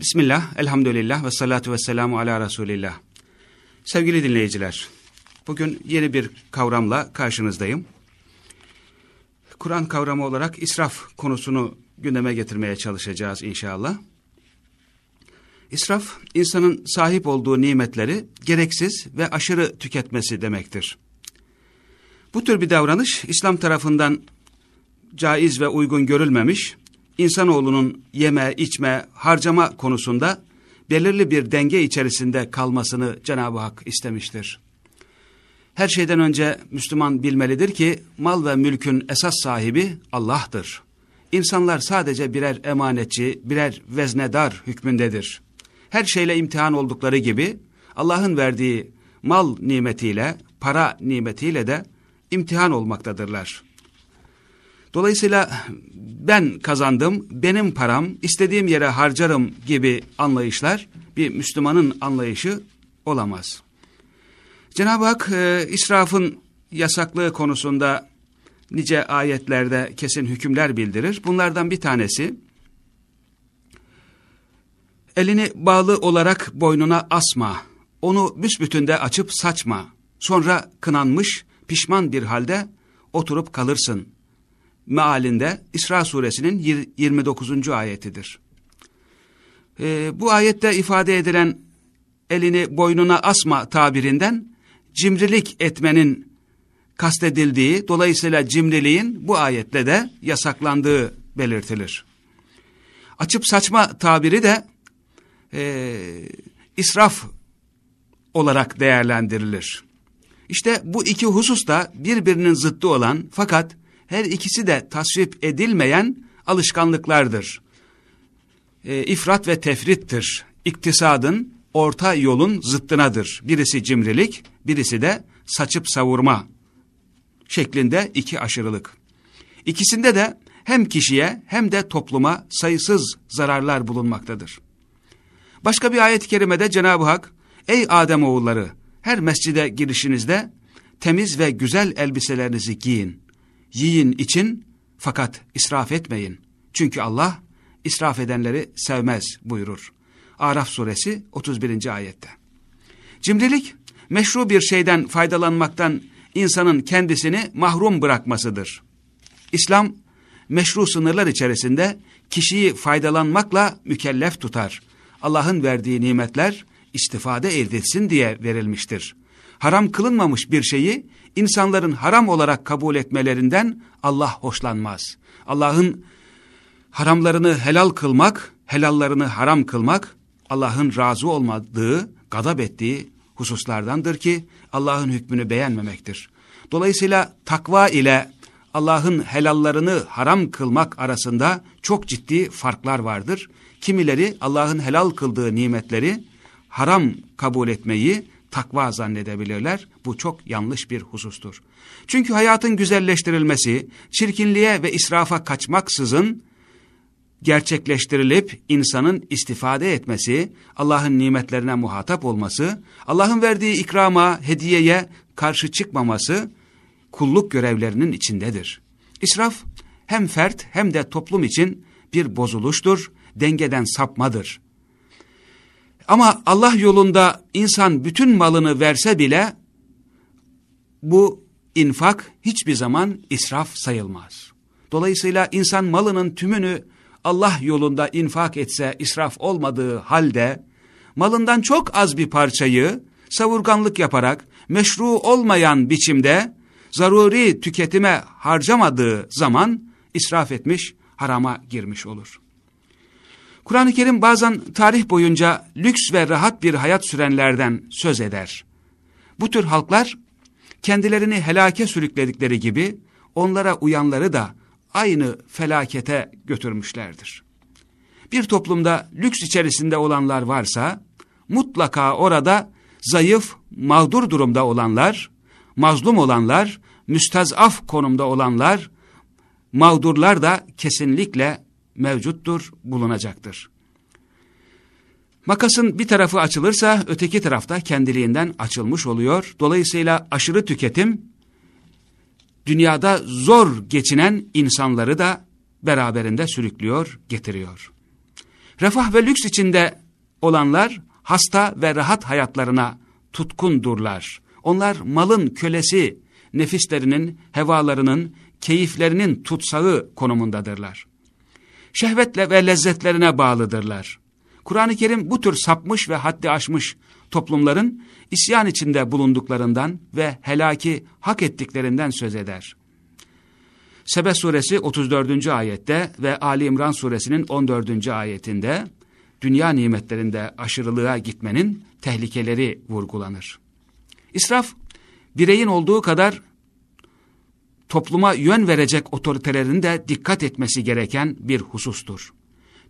Bismillah, elhamdülillah ve salatu ve selamu ala Resulillah. Sevgili dinleyiciler, bugün yeni bir kavramla karşınızdayım. Kur'an kavramı olarak israf konusunu gündeme getirmeye çalışacağız inşallah. İsraf, insanın sahip olduğu nimetleri gereksiz ve aşırı tüketmesi demektir. Bu tür bir davranış İslam tarafından caiz ve uygun görülmemiş, insanoğlunun yeme, içme, harcama konusunda belirli bir denge içerisinde kalmasını Cenab-ı Hak istemiştir. Her şeyden önce Müslüman bilmelidir ki mal ve mülkün esas sahibi Allah'tır. İnsanlar sadece birer emanetçi, birer veznedar hükmündedir. Her şeyle imtihan oldukları gibi Allah'ın verdiği mal nimetiyle, para nimetiyle de imtihan olmaktadırlar. Dolayısıyla ben kazandım, benim param, istediğim yere harcarım gibi anlayışlar bir Müslümanın anlayışı olamaz. Cenab-ı Hak e, israfın yasaklığı konusunda nice ayetlerde kesin hükümler bildirir. Bunlardan bir tanesi, elini bağlı olarak boynuna asma, onu büsbütün de açıp saçma, sonra kınanmış, pişman bir halde oturup kalırsın mealinde İsra suresinin 29. ayetidir. Ee, bu ayette ifade edilen elini boynuna asma tabirinden cimrilik etmenin kastedildiği, dolayısıyla cimriliğin bu ayetle de yasaklandığı belirtilir. Açıp saçma tabiri de e, israf olarak değerlendirilir. İşte bu iki husus da birbirinin zıttı olan fakat her ikisi de tasvip edilmeyen alışkanlıklardır. E, ifrat ve tefrittir. İktisadın, orta yolun zıttınadır. Birisi cimrilik, birisi de saçıp savurma şeklinde iki aşırılık. İkisinde de hem kişiye hem de topluma sayısız zararlar bulunmaktadır. Başka bir ayet-i kerimede Cenab-ı Hak, Ey Adem oğulları, her mescide girişinizde temiz ve güzel elbiselerinizi giyin yiyin için fakat israf etmeyin. Çünkü Allah israf edenleri sevmez buyurur. Araf suresi 31. ayette. Cimrilik meşru bir şeyden faydalanmaktan insanın kendisini mahrum bırakmasıdır. İslam meşru sınırlar içerisinde kişiyi faydalanmakla mükellef tutar. Allah'ın verdiği nimetler istifade edilsin diye verilmiştir haram kılınmamış bir şeyi insanların haram olarak kabul etmelerinden Allah hoşlanmaz. Allah'ın haramlarını helal kılmak, helallarını haram kılmak Allah'ın razı olmadığı, gadap ettiği hususlardandır ki Allah'ın hükmünü beğenmemektir. Dolayısıyla takva ile Allah'ın helallarını haram kılmak arasında çok ciddi farklar vardır. Kimileri Allah'ın helal kıldığı nimetleri haram kabul etmeyi takva zannedebilirler. Bu çok yanlış bir husustur. Çünkü hayatın güzelleştirilmesi, çirkinliğe ve israfa kaçmaksızın gerçekleştirilip insanın istifade etmesi, Allah'ın nimetlerine muhatap olması, Allah'ın verdiği ikrama, hediyeye karşı çıkmaması kulluk görevlerinin içindedir. İsraf hem fert hem de toplum için bir bozuluştur, dengeden sapmadır. Ama Allah yolunda insan bütün malını verse bile bu infak hiçbir zaman israf sayılmaz. Dolayısıyla insan malının tümünü Allah yolunda infak etse israf olmadığı halde malından çok az bir parçayı savurganlık yaparak meşru olmayan biçimde zaruri tüketime harcamadığı zaman israf etmiş, harama girmiş olur. Kur'an-ı Kerim bazen tarih boyunca lüks ve rahat bir hayat sürenlerden söz eder. Bu tür halklar kendilerini helake sürükledikleri gibi onlara uyanları da aynı felakete götürmüşlerdir. Bir toplumda lüks içerisinde olanlar varsa mutlaka orada zayıf, mağdur durumda olanlar, mazlum olanlar, müstazaf konumda olanlar, mağdurlar da kesinlikle mevcuttur, bulunacaktır. Makasın bir tarafı açılırsa öteki tarafta kendiliğinden açılmış oluyor. Dolayısıyla aşırı tüketim dünyada zor geçinen insanları da beraberinde sürüklüyor, getiriyor. Refah ve lüks içinde olanlar hasta ve rahat hayatlarına tutkundurlar. Onlar malın kölesi, nefislerinin, hevalarının, keyiflerinin tutsağı konumundadırlar. Şehvetle ve lezzetlerine bağlıdırlar. Kur'an-ı Kerim bu tür sapmış ve haddi aşmış toplumların isyan içinde bulunduklarından ve helaki hak ettiklerinden söz eder. Sebe suresi 34. ayette ve Ali İmran suresinin 14. ayetinde dünya nimetlerinde aşırılığa gitmenin tehlikeleri vurgulanır. İsraf, bireyin olduğu kadar topluma yön verecek otoritelerin de dikkat etmesi gereken bir husustur.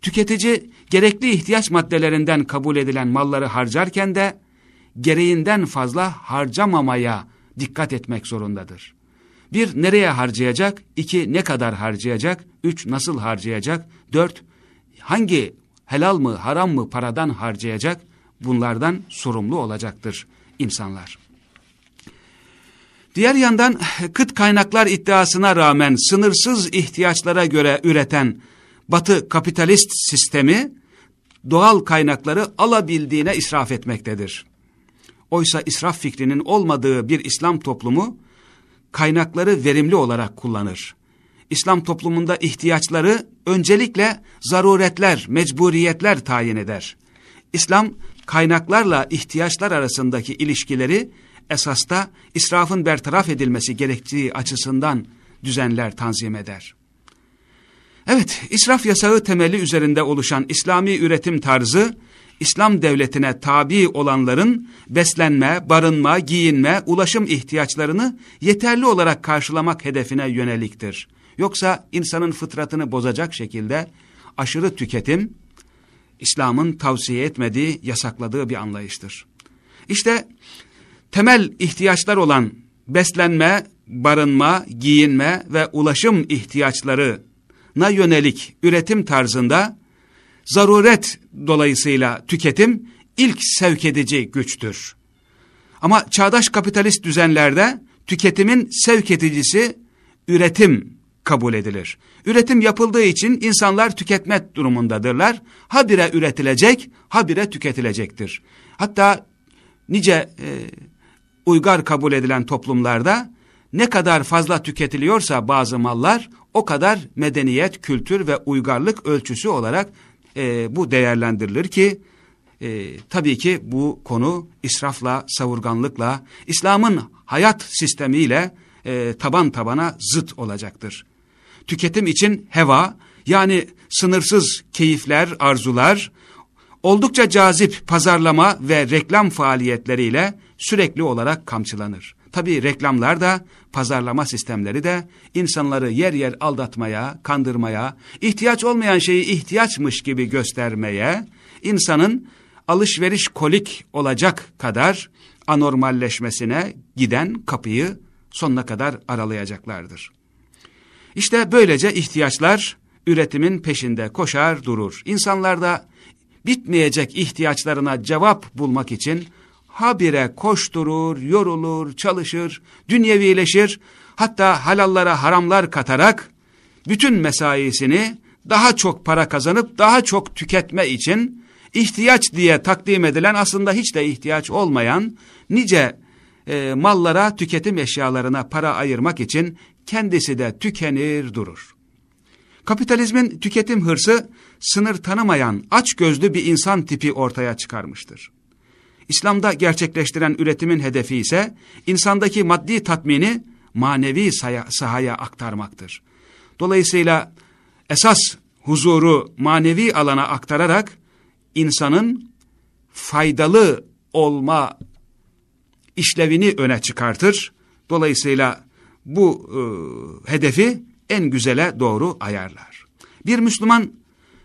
Tüketici gerekli ihtiyaç maddelerinden kabul edilen malları harcarken de gereğinden fazla harcamamaya dikkat etmek zorundadır. Bir, nereye harcayacak? İki, ne kadar harcayacak? Üç, nasıl harcayacak? Dört, hangi helal mı, haram mı paradan harcayacak? Bunlardan sorumlu olacaktır insanlar. Diğer yandan kıt kaynaklar iddiasına rağmen sınırsız ihtiyaçlara göre üreten batı kapitalist sistemi doğal kaynakları alabildiğine israf etmektedir. Oysa israf fikrinin olmadığı bir İslam toplumu kaynakları verimli olarak kullanır. İslam toplumunda ihtiyaçları öncelikle zaruretler, mecburiyetler tayin eder. İslam kaynaklarla ihtiyaçlar arasındaki ilişkileri esasta israfın bertaraf edilmesi gerektiği açısından düzenler tanzim eder. Evet, israf yasağı temeli üzerinde oluşan İslami üretim tarzı, İslam devletine tabi olanların beslenme, barınma, giyinme, ulaşım ihtiyaçlarını yeterli olarak karşılamak hedefine yöneliktir. Yoksa insanın fıtratını bozacak şekilde aşırı tüketim, İslam'ın tavsiye etmediği, yasakladığı bir anlayıştır. İşte temel ihtiyaçlar olan beslenme, barınma, giyinme ve ulaşım ihtiyaçlarına yönelik üretim tarzında zaruret dolayısıyla tüketim ilk sevk edici güçtür. Ama çağdaş kapitalist düzenlerde tüketimin sevk edicisi üretim kabul edilir. Üretim yapıldığı için insanlar tüketmek durumundadırlar. Habire üretilecek, habire tüketilecektir. Hatta nice e, uygar kabul edilen toplumlarda ne kadar fazla tüketiliyorsa bazı mallar o kadar medeniyet, kültür ve uygarlık ölçüsü olarak e, bu değerlendirilir ki e, tabii ki bu konu israfla, savurganlıkla, İslam'ın hayat sistemiyle e, taban tabana zıt olacaktır. Tüketim için heva yani sınırsız keyifler, arzular, oldukça cazip pazarlama ve reklam faaliyetleriyle sürekli olarak kamçılanır. Tabii reklamlar da, pazarlama sistemleri de insanları yer yer aldatmaya, kandırmaya, ihtiyaç olmayan şeyi ihtiyaçmış gibi göstermeye, insanın alışveriş kolik olacak kadar anormalleşmesine giden kapıyı sonuna kadar aralayacaklardır. İşte böylece ihtiyaçlar üretimin peşinde koşar durur. İnsanlar da bitmeyecek ihtiyaçlarına cevap bulmak için habire koşturur, yorulur, çalışır, dünyevileşir, hatta halallara haramlar katarak bütün mesaisini daha çok para kazanıp daha çok tüketme için ihtiyaç diye takdim edilen aslında hiç de ihtiyaç olmayan nice e, mallara, tüketim eşyalarına para ayırmak için kendisi de tükenir durur. Kapitalizmin tüketim hırsı sınır tanımayan aç gözlü bir insan tipi ortaya çıkarmıştır. İslam'da gerçekleştiren üretimin hedefi ise insandaki maddi tatmini manevi sahaya, aktarmaktır. Dolayısıyla esas huzuru manevi alana aktararak insanın faydalı olma işlevini öne çıkartır. Dolayısıyla bu e, hedefi en güzele doğru ayarlar. Bir Müslüman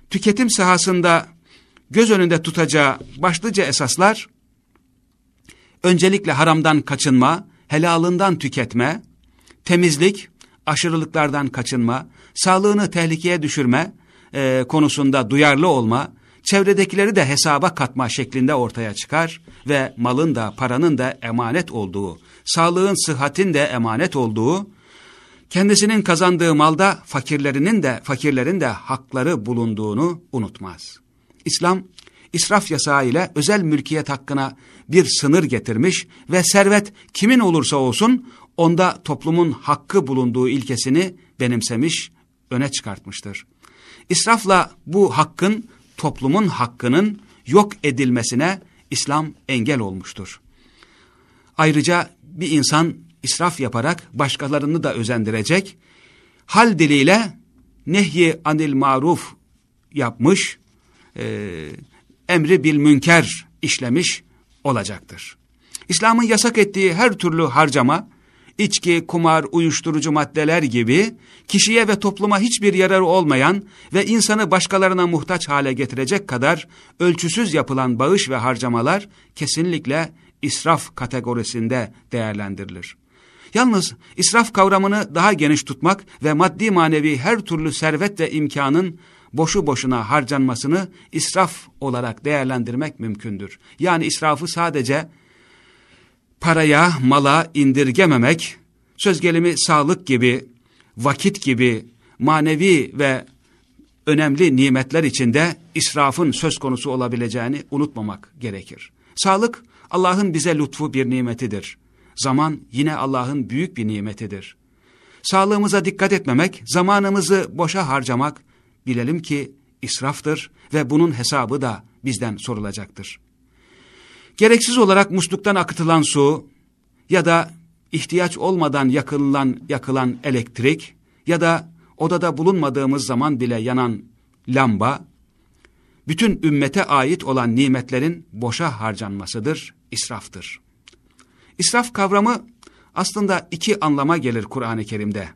tüketim sahasında göz önünde tutacağı başlıca esaslar öncelikle haramdan kaçınma, helalından tüketme, temizlik, aşırılıklardan kaçınma, sağlığını tehlikeye düşürme e, konusunda duyarlı olma, çevredekileri de hesaba katma şeklinde ortaya çıkar ve malın da paranın da emanet olduğu, sağlığın sıhhatin de emanet olduğu, kendisinin kazandığı malda fakirlerinin de fakirlerin de hakları bulunduğunu unutmaz. İslam, israf yasağı ile özel mülkiyet hakkına bir sınır getirmiş ve servet kimin olursa olsun onda toplumun hakkı bulunduğu ilkesini benimsemiş, öne çıkartmıştır. İsrafla bu hakkın, toplumun hakkının yok edilmesine İslam engel olmuştur. Ayrıca bir insan israf yaparak başkalarını da özendirecek, hal diliyle nehyi anil maruf yapmış, e, emri bil münker işlemiş olacaktır. İslam'ın yasak ettiği her türlü harcama, içki, kumar, uyuşturucu maddeler gibi kişiye ve topluma hiçbir yararı olmayan ve insanı başkalarına muhtaç hale getirecek kadar ölçüsüz yapılan bağış ve harcamalar kesinlikle israf kategorisinde değerlendirilir. Yalnız israf kavramını daha geniş tutmak ve maddi manevi her türlü servet ve imkanın boşu boşuna harcanmasını israf olarak değerlendirmek mümkündür. Yani israfı sadece paraya, mala indirgememek, söz gelimi sağlık gibi, vakit gibi, manevi ve önemli nimetler içinde israfın söz konusu olabileceğini unutmamak gerekir. Sağlık, Allah'ın bize lütfu bir nimetidir. Zaman yine Allah'ın büyük bir nimetidir. Sağlığımıza dikkat etmemek, zamanımızı boşa harcamak, bilelim ki israftır ve bunun hesabı da bizden sorulacaktır. Gereksiz olarak musluktan akıtılan su ya da ihtiyaç olmadan yakılan, yakılan elektrik ya da odada bulunmadığımız zaman bile yanan lamba, bütün ümmete ait olan nimetlerin boşa harcanmasıdır, israftır. İsraf kavramı aslında iki anlama gelir Kur'an-ı Kerim'de.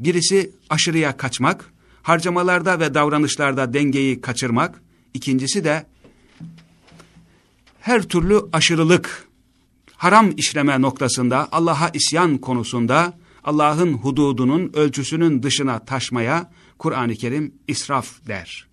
Birisi aşırıya kaçmak, harcamalarda ve davranışlarda dengeyi kaçırmak, ikincisi de her türlü aşırılık, haram işleme noktasında, Allah'a isyan konusunda, Allah'ın hududunun ölçüsünün dışına taşmaya Kur'an-ı Kerim israf der.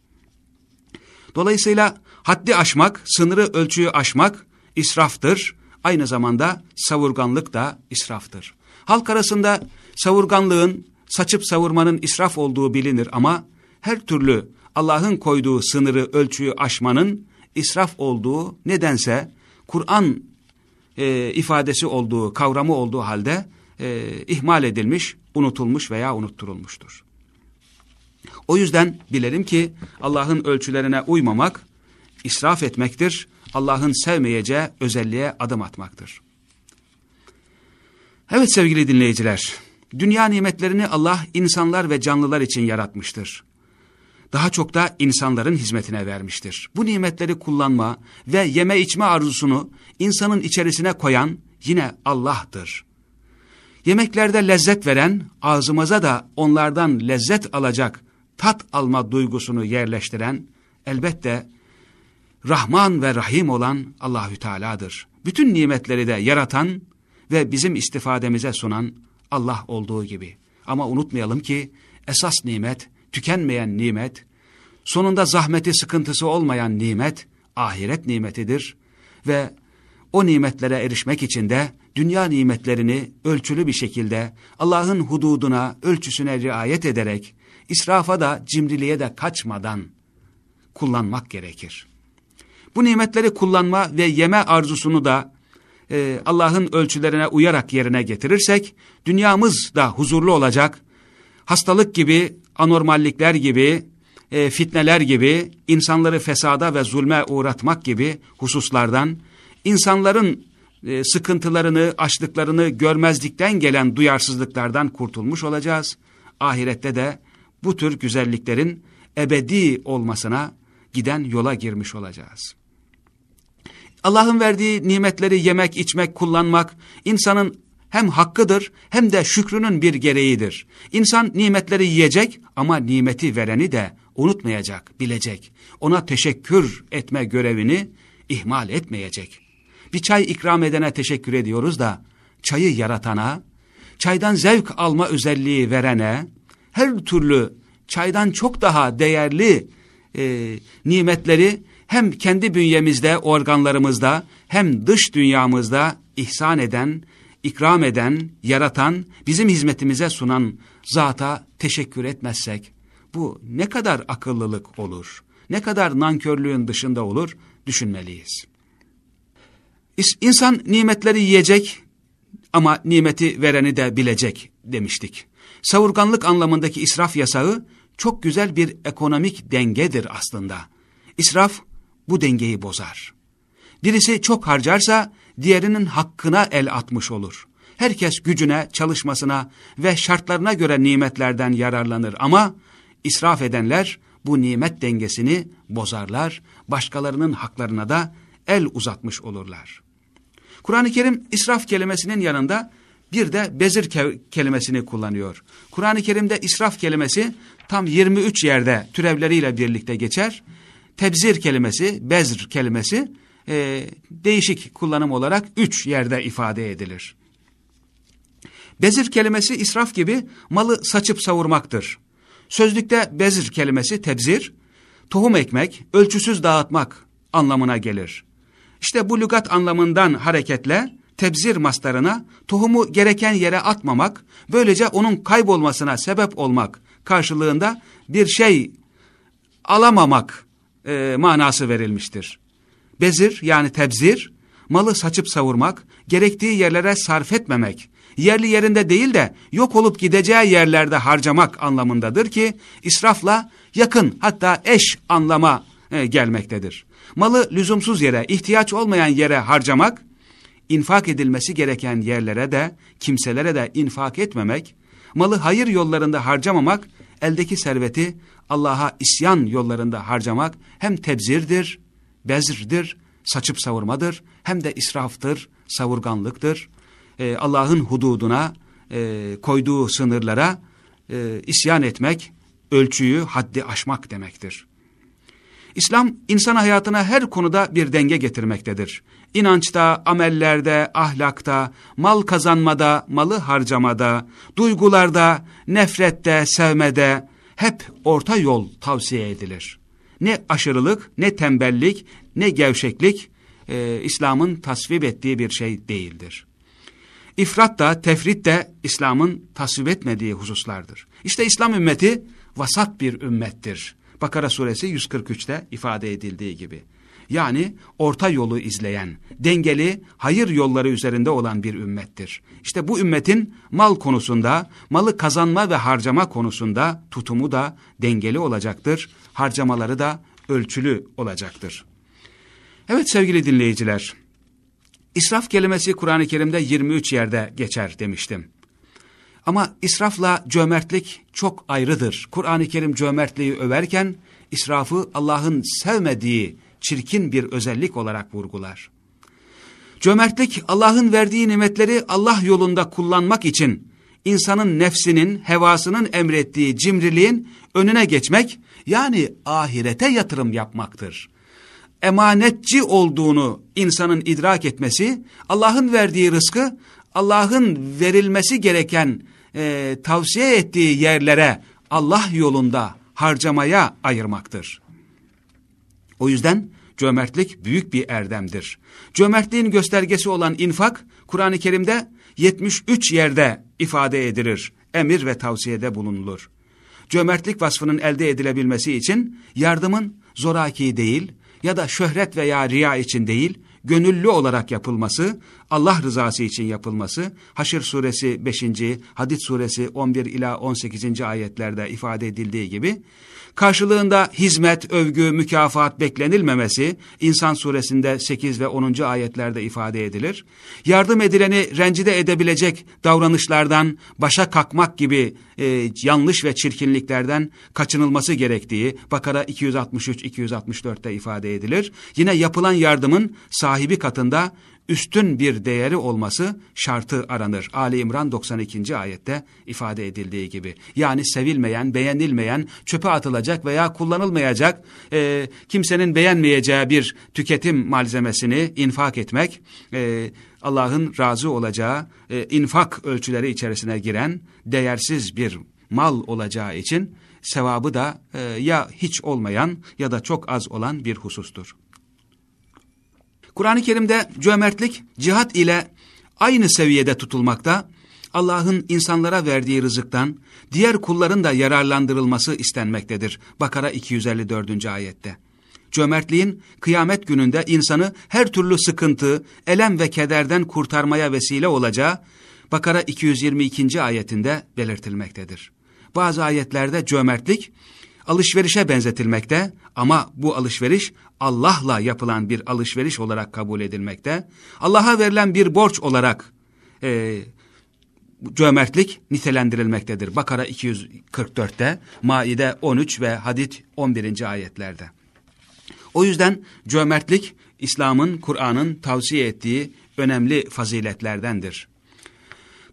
Dolayısıyla haddi aşmak, sınırı ölçüyü aşmak israftır. Aynı zamanda savurganlık da israftır. Halk arasında savurganlığın, saçıp savurmanın israf olduğu bilinir ama her türlü Allah'ın koyduğu sınırı, ölçüyü aşmanın israf olduğu nedense Kur'an e, ifadesi olduğu, kavramı olduğu halde e, ihmal edilmiş, unutulmuş veya unutturulmuştur. O yüzden bilelim ki Allah'ın ölçülerine uymamak, israf etmektir, Allah'ın sevmeyeceği özelliğe adım atmaktır. Evet sevgili dinleyiciler, dünya nimetlerini Allah insanlar ve canlılar için yaratmıştır daha çok da insanların hizmetine vermiştir. Bu nimetleri kullanma ve yeme içme arzusunu insanın içerisine koyan yine Allah'tır. Yemeklerde lezzet veren, ağzımıza da onlardan lezzet alacak, tat alma duygusunu yerleştiren, elbette Rahman ve Rahim olan Allahü Teala'dır. Bütün nimetleri de yaratan ve bizim istifademize sunan Allah olduğu gibi. Ama unutmayalım ki esas nimet tükenmeyen nimet, sonunda zahmeti sıkıntısı olmayan nimet, ahiret nimetidir ve o nimetlere erişmek için de dünya nimetlerini ölçülü bir şekilde Allah'ın hududuna, ölçüsüne riayet ederek, israfa da cimriliğe de kaçmadan kullanmak gerekir. Bu nimetleri kullanma ve yeme arzusunu da e, Allah'ın ölçülerine uyarak yerine getirirsek, dünyamız da huzurlu olacak, hastalık gibi, anormallikler gibi, e, fitneler gibi, insanları fesada ve zulme uğratmak gibi hususlardan, insanların e, sıkıntılarını, açlıklarını görmezlikten gelen duyarsızlıklardan kurtulmuş olacağız. Ahirette de bu tür güzelliklerin ebedi olmasına giden yola girmiş olacağız. Allah'ın verdiği nimetleri yemek, içmek, kullanmak insanın hem hakkıdır hem de şükrünün bir gereğidir. İnsan nimetleri yiyecek ama nimeti vereni de unutmayacak, bilecek. Ona teşekkür etme görevini ihmal etmeyecek. Bir çay ikram edene teşekkür ediyoruz da çayı yaratana, çaydan zevk alma özelliği verene, her türlü çaydan çok daha değerli e, nimetleri hem kendi bünyemizde, organlarımızda hem dış dünyamızda ihsan eden, ikram eden, yaratan, bizim hizmetimize sunan zata teşekkür etmezsek, bu ne kadar akıllılık olur, ne kadar nankörlüğün dışında olur düşünmeliyiz. İnsan nimetleri yiyecek ama nimeti vereni de bilecek demiştik. Savurganlık anlamındaki israf yasağı çok güzel bir ekonomik dengedir aslında. İsraf bu dengeyi bozar. Birisi çok harcarsa diğerinin hakkına el atmış olur. Herkes gücüne, çalışmasına ve şartlarına göre nimetlerden yararlanır ama israf edenler bu nimet dengesini bozarlar, başkalarının haklarına da el uzatmış olurlar. Kur'an-ı Kerim israf kelimesinin yanında bir de bezir ke kelimesini kullanıyor. Kur'an-ı Kerim'de israf kelimesi tam 23 yerde türevleriyle birlikte geçer. Tebzir kelimesi, bezr kelimesi e, değişik kullanım olarak 3 yerde ifade edilir. Bezir kelimesi israf gibi malı saçıp savurmaktır. Sözlükte bezir kelimesi tebzir, tohum ekmek, ölçüsüz dağıtmak anlamına gelir. İşte bu lügat anlamından hareketle tebzir mastarına tohumu gereken yere atmamak, böylece onun kaybolmasına sebep olmak karşılığında bir şey alamamak e, manası verilmiştir. Bezir yani tebzir, malı saçıp savurmak, gerektiği yerlere sarf etmemek, yerli yerinde değil de yok olup gideceği yerlerde harcamak anlamındadır ki israfla yakın hatta eş anlama e, gelmektedir. Malı lüzumsuz yere, ihtiyaç olmayan yere harcamak, infak edilmesi gereken yerlere de, kimselere de infak etmemek, malı hayır yollarında harcamamak, eldeki serveti Allah'a isyan yollarında harcamak hem tebzirdir, bezrdir, saçıp savurmadır, hem de israftır, savurganlıktır. Ee, Allah'ın hududuna, e, koyduğu sınırlara e, isyan etmek, ölçüyü, haddi aşmak demektir. İslam insan hayatına her konuda bir denge getirmektedir. İnançta, amellerde, ahlakta, mal kazanmada, malı harcamada, duygularda, nefrette, sevmede hep orta yol tavsiye edilir. Ne aşırılık, ne tembellik, ne gevşeklik e, İslam'ın tasvip ettiği bir şey değildir. İfrat da, tefrit de İslam'ın tasvip etmediği hususlardır. İşte İslam ümmeti vasat bir ümmettir. Bakara suresi 143'te ifade edildiği gibi. Yani orta yolu izleyen, dengeli, hayır yolları üzerinde olan bir ümmettir. İşte bu ümmetin mal konusunda, malı kazanma ve harcama konusunda tutumu da dengeli olacaktır. Harcamaları da ölçülü olacaktır. Evet sevgili dinleyiciler, israf kelimesi Kur'an-ı Kerim'de 23 yerde geçer demiştim. Ama israfla cömertlik çok ayrıdır. Kur'an-ı Kerim cömertliği överken israfı Allah'ın sevmediği çirkin bir özellik olarak vurgular. Cömertlik Allah'ın verdiği nimetleri Allah yolunda kullanmak için insanın nefsinin, hevasının emrettiği cimriliğin önüne geçmek yani ahirete yatırım yapmaktır. Emanetçi olduğunu insanın idrak etmesi, Allah'ın verdiği rızkı Allah'ın verilmesi gereken e, tavsiye ettiği yerlere Allah yolunda harcamaya ayırmaktır. O yüzden cömertlik büyük bir erdemdir. Cömertliğin göstergesi olan infak, Kur'an-ı Kerim'de 73 yerde ifade edilir, emir ve tavsiyede bulunulur. Cömertlik vasfının elde edilebilmesi için yardımın zoraki değil ya da şöhret veya riya için değil, gönüllü olarak yapılması, Allah rızası için yapılması, Haşr suresi 5. Hadid suresi 11 ila 18. ayetlerde ifade edildiği gibi, karşılığında hizmet, övgü, mükafat beklenilmemesi, İnsan suresinde 8 ve 10. ayetlerde ifade edilir. Yardım edileni rencide edebilecek davranışlardan, başa kalkmak gibi e, yanlış ve çirkinliklerden kaçınılması gerektiği Bakara 263-264'te ifade edilir. Yine yapılan yardımın sahibi katında üstün bir değeri olması şartı aranır. Ali İmran 92. ayette ifade edildiği gibi. Yani sevilmeyen, beğenilmeyen, çöpe atılacak veya kullanılmayacak, e, kimsenin beğenmeyeceği bir tüketim malzemesini infak etmek, e, Allah'ın razı olacağı e, infak ölçüleri içerisine giren değersiz bir mal olacağı için sevabı da e, ya hiç olmayan ya da çok az olan bir husustur. Kur'an-ı Kerim'de cömertlik cihat ile aynı seviyede tutulmakta. Allah'ın insanlara verdiği rızıktan diğer kulların da yararlandırılması istenmektedir. Bakara 254. ayette. Cömertliğin kıyamet gününde insanı her türlü sıkıntı, elem ve kederden kurtarmaya vesile olacağı Bakara 222. ayetinde belirtilmektedir. Bazı ayetlerde cömertlik alışverişe benzetilmekte ama bu alışveriş Allah'la yapılan bir alışveriş olarak kabul edilmekte. Allah'a verilen bir borç olarak e, cömertlik nitelendirilmektedir. Bakara 244'te, Maide 13 ve Hadid 11. ayetlerde. O yüzden cömertlik İslam'ın, Kur'an'ın tavsiye ettiği önemli faziletlerdendir.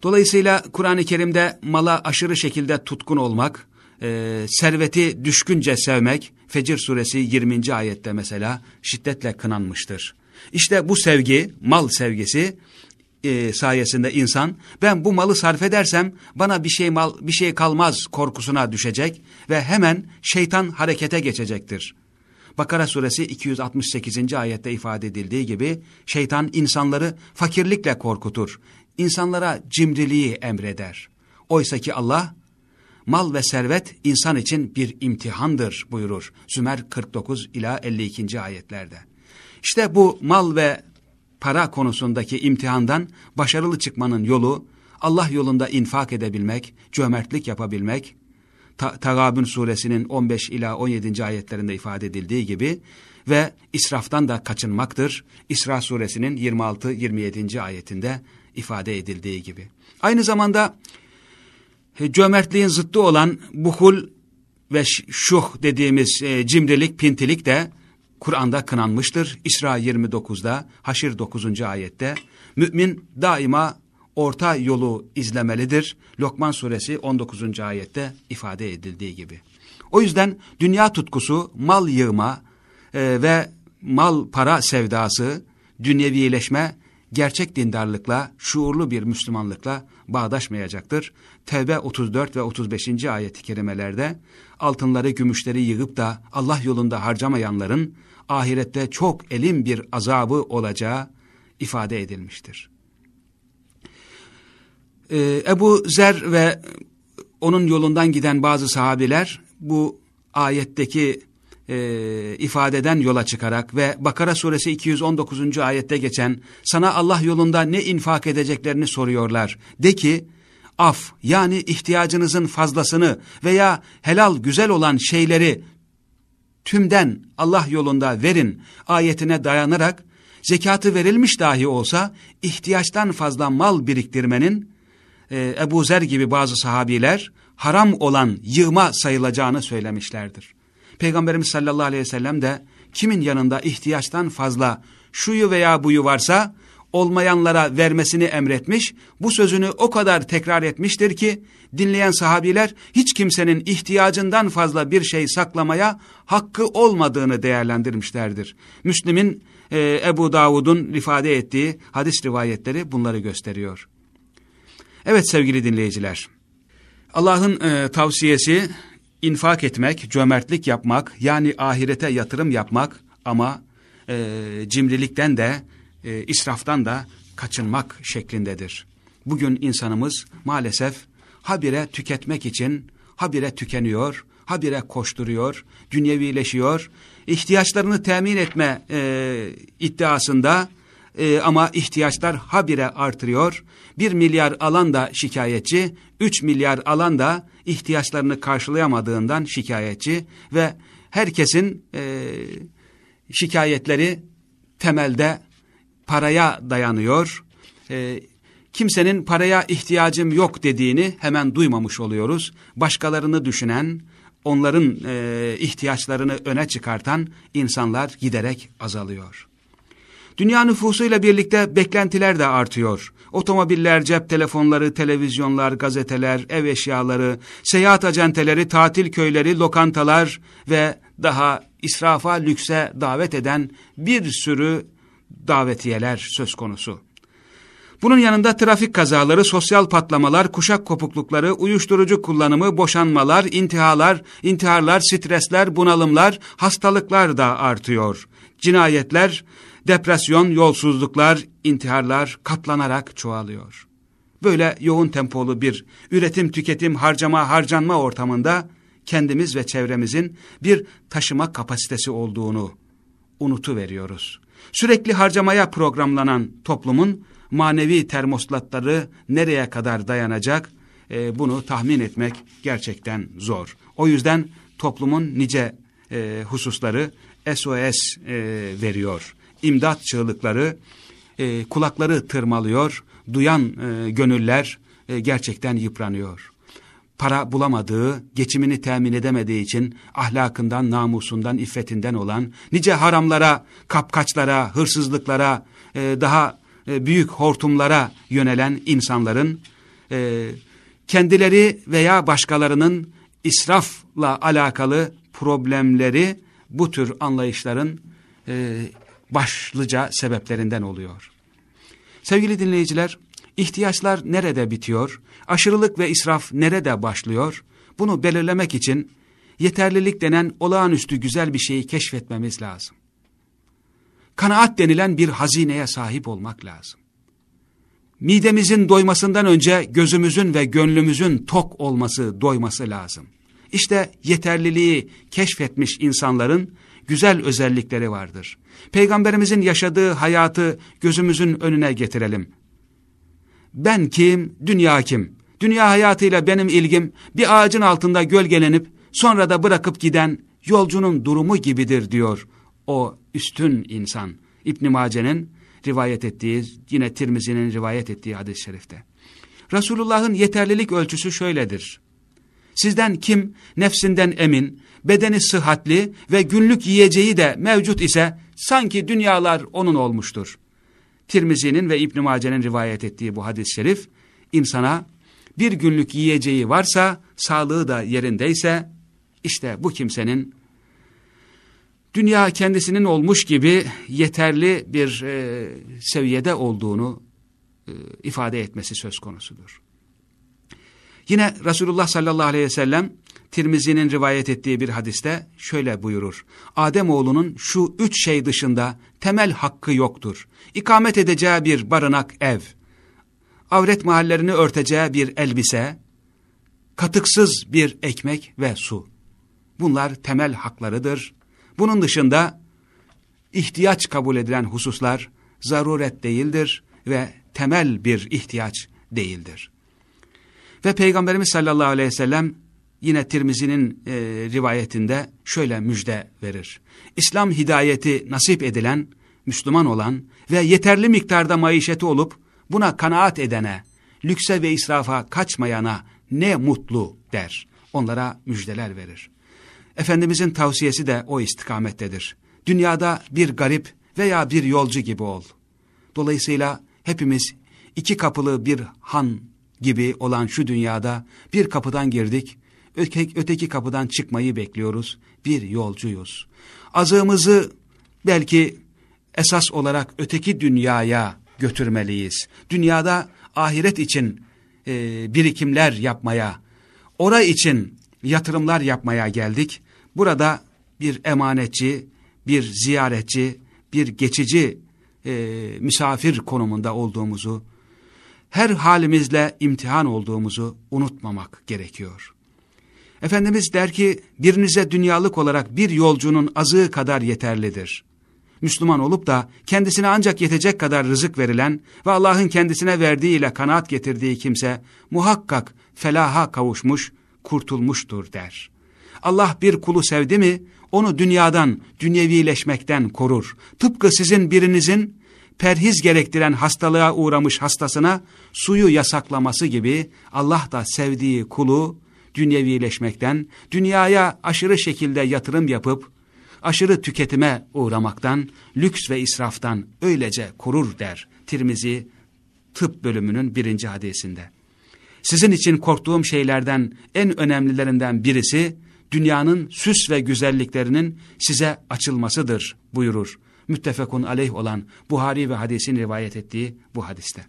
Dolayısıyla Kur'an-ı Kerim'de mala aşırı şekilde tutkun olmak, e, serveti düşkünce sevmek, Fecir suresi 20. ayette mesela şiddetle kınanmıştır. İşte bu sevgi, mal sevgisi e, sayesinde insan ben bu malı sarf edersem bana bir şey mal bir şey kalmaz korkusuna düşecek ve hemen şeytan harekete geçecektir. Bakara suresi 268. ayette ifade edildiği gibi şeytan insanları fakirlikle korkutur. İnsanlara cimriliği emreder. Oysa ki Allah mal ve servet insan için bir imtihandır buyurur. Sümer 49 ila 52. ayetlerde. İşte bu mal ve para konusundaki imtihandan başarılı çıkmanın yolu Allah yolunda infak edebilmek, cömertlik yapabilmek, Ta Tagabün suresinin 15 ila 17. ayetlerinde ifade edildiği gibi ve israftan da kaçınmaktır. İsra suresinin 26-27. ayetinde ifade edildiği gibi. Aynı zamanda cömertliğin zıttı olan buhul ve şuh dediğimiz e, cimrilik, pintilik de Kur'an'da kınanmıştır. İsra 29'da, Haşir 9. ayette. Mümin daima orta yolu izlemelidir. Lokman suresi 19. ayette ifade edildiği gibi. O yüzden dünya tutkusu, mal yığma e, ve mal para sevdası, dünyevileşme gerçek dindarlıkla, şuurlu bir Müslümanlıkla bağdaşmayacaktır. Tevbe 34 ve 35. ayet-i kerimelerde altınları, gümüşleri yığıp da Allah yolunda harcamayanların ahirette çok elim bir azabı olacağı ifade edilmiştir. Ee, Ebu Zer ve onun yolundan giden bazı sahabiler bu ayetteki e, ifadeden yola çıkarak ve Bakara suresi 219. ayette geçen sana Allah yolunda ne infak edeceklerini soruyorlar. De ki af yani ihtiyacınızın fazlasını veya helal güzel olan şeyleri tümden Allah yolunda verin ayetine dayanarak zekatı verilmiş dahi olsa ihtiyaçtan fazla mal biriktirmenin e, Ebu Zer gibi bazı sahabiler haram olan yığma sayılacağını söylemişlerdir. Peygamberimiz sallallahu aleyhi ve sellem de kimin yanında ihtiyaçtan fazla şuyu veya buyu varsa olmayanlara vermesini emretmiş, bu sözünü o kadar tekrar etmiştir ki dinleyen sahabiler hiç kimsenin ihtiyacından fazla bir şey saklamaya hakkı olmadığını değerlendirmişlerdir. Müslim'in e, Ebu Davud'un ifade ettiği hadis rivayetleri bunları gösteriyor. Evet sevgili dinleyiciler, Allah'ın e, tavsiyesi infak etmek, cömertlik yapmak, yani ahirete yatırım yapmak ama e, cimrilikten de, e, israftan da kaçınmak şeklindedir. Bugün insanımız maalesef habire tüketmek için habire tükeniyor, habire koşturuyor, dünyevileşiyor, ihtiyaçlarını temin etme e, iddiasında e, ama ihtiyaçlar habire artırıyor. Bir milyar alan da şikayetçi, üç milyar alan da ihtiyaçlarını karşılayamadığından şikayetçi ve herkesin e, şikayetleri temelde paraya dayanıyor. E, kimsenin paraya ihtiyacım yok dediğini hemen duymamış oluyoruz. Başkalarını düşünen, onların e, ihtiyaçlarını öne çıkartan insanlar giderek azalıyor. Dünya nüfusuyla birlikte beklentiler de artıyor. Otomobiller, cep telefonları, televizyonlar, gazeteler, ev eşyaları, seyahat acenteleri, tatil köyleri, lokantalar ve daha israfa, lükse davet eden bir sürü davetiyeler söz konusu. Bunun yanında trafik kazaları, sosyal patlamalar, kuşak kopuklukları, uyuşturucu kullanımı, boşanmalar, intihalar, intiharlar, stresler, bunalımlar, hastalıklar da artıyor. Cinayetler, depresyon, yolsuzluklar, intiharlar katlanarak çoğalıyor. Böyle yoğun tempolu bir üretim, tüketim, harcama, harcanma ortamında kendimiz ve çevremizin bir taşıma kapasitesi olduğunu unutu veriyoruz. Sürekli harcamaya programlanan toplumun manevi termostatları nereye kadar dayanacak e, bunu tahmin etmek gerçekten zor. O yüzden toplumun nice e, hususları SOS e, veriyor. İmdat çığlıkları e, kulakları tırmalıyor, duyan e, gönüller e, gerçekten yıpranıyor. Para bulamadığı, geçimini temin edemediği için ahlakından, namusundan, iffetinden olan, nice haramlara, kapkaçlara, hırsızlıklara, e, daha e, büyük hortumlara yönelen insanların e, kendileri veya başkalarının israfla alakalı problemleri bu tür anlayışların e, başlıca sebeplerinden oluyor. Sevgili dinleyiciler, ihtiyaçlar nerede bitiyor, aşırılık ve israf nerede başlıyor, bunu belirlemek için yeterlilik denen olağanüstü güzel bir şeyi keşfetmemiz lazım. Kanaat denilen bir hazineye sahip olmak lazım. Midemizin doymasından önce gözümüzün ve gönlümüzün tok olması, doyması lazım. İşte yeterliliği keşfetmiş insanların güzel özellikleri vardır. Peygamberimizin yaşadığı hayatı gözümüzün önüne getirelim. Ben kim, dünya kim? Dünya hayatıyla benim ilgim bir ağacın altında gölgelenip sonra da bırakıp giden yolcunun durumu gibidir diyor o üstün insan. İbn Mace'nin rivayet ettiği, yine Tirmizi'nin rivayet ettiği hadis-i şerifte. Resulullah'ın yeterlilik ölçüsü şöyledir. Sizden kim nefsinden emin, bedeni sıhhatli ve günlük yiyeceği de mevcut ise sanki dünyalar onun olmuştur. Tirmizi'nin ve İbn Mace'nin rivayet ettiği bu hadis-i şerif insana bir günlük yiyeceği varsa, sağlığı da yerindeyse işte bu kimsenin dünya kendisinin olmuş gibi yeterli bir e, seviyede olduğunu e, ifade etmesi söz konusudur. Yine Resulullah sallallahu aleyhi ve sellem Tirmizi'nin rivayet ettiği bir hadiste şöyle buyurur. Ademoğlunun şu üç şey dışında temel hakkı yoktur. İkamet edeceği bir barınak ev, avret mahallerini örteceği bir elbise, katıksız bir ekmek ve su. Bunlar temel haklarıdır. Bunun dışında ihtiyaç kabul edilen hususlar zaruret değildir ve temel bir ihtiyaç değildir. Ve Peygamberimiz sallallahu aleyhi ve sellem yine Tirmizi'nin e, rivayetinde şöyle müjde verir. İslam hidayeti nasip edilen, Müslüman olan ve yeterli miktarda maişeti olup buna kanaat edene, lükse ve israfa kaçmayana ne mutlu der. Onlara müjdeler verir. Efendimizin tavsiyesi de o istikamettedir. Dünyada bir garip veya bir yolcu gibi ol. Dolayısıyla hepimiz iki kapılı bir han gibi olan şu dünyada bir kapıdan girdik, öteki, kapıdan çıkmayı bekliyoruz, bir yolcuyuz. Azığımızı belki esas olarak öteki dünyaya götürmeliyiz. Dünyada ahiret için e, birikimler yapmaya, ora için yatırımlar yapmaya geldik. Burada bir emanetçi, bir ziyaretçi, bir geçici e, misafir konumunda olduğumuzu, her halimizle imtihan olduğumuzu unutmamak gerekiyor. Efendimiz der ki, birinize dünyalık olarak bir yolcunun azığı kadar yeterlidir. Müslüman olup da kendisine ancak yetecek kadar rızık verilen ve Allah'ın kendisine verdiğiyle kanaat getirdiği kimse muhakkak felaha kavuşmuş, kurtulmuştur der. Allah bir kulu sevdi mi, onu dünyadan, dünyevileşmekten korur. Tıpkı sizin birinizin perhiz gerektiren hastalığa uğramış hastasına suyu yasaklaması gibi Allah da sevdiği kulu dünyevileşmekten, dünyaya aşırı şekilde yatırım yapıp aşırı tüketime uğramaktan, lüks ve israftan öylece korur der Tirmizi tıp bölümünün birinci hadisinde. Sizin için korktuğum şeylerden en önemlilerinden birisi dünyanın süs ve güzelliklerinin size açılmasıdır buyurur. Müttefekun aleyh olan Buhari ve hadisin rivayet ettiği bu hadiste.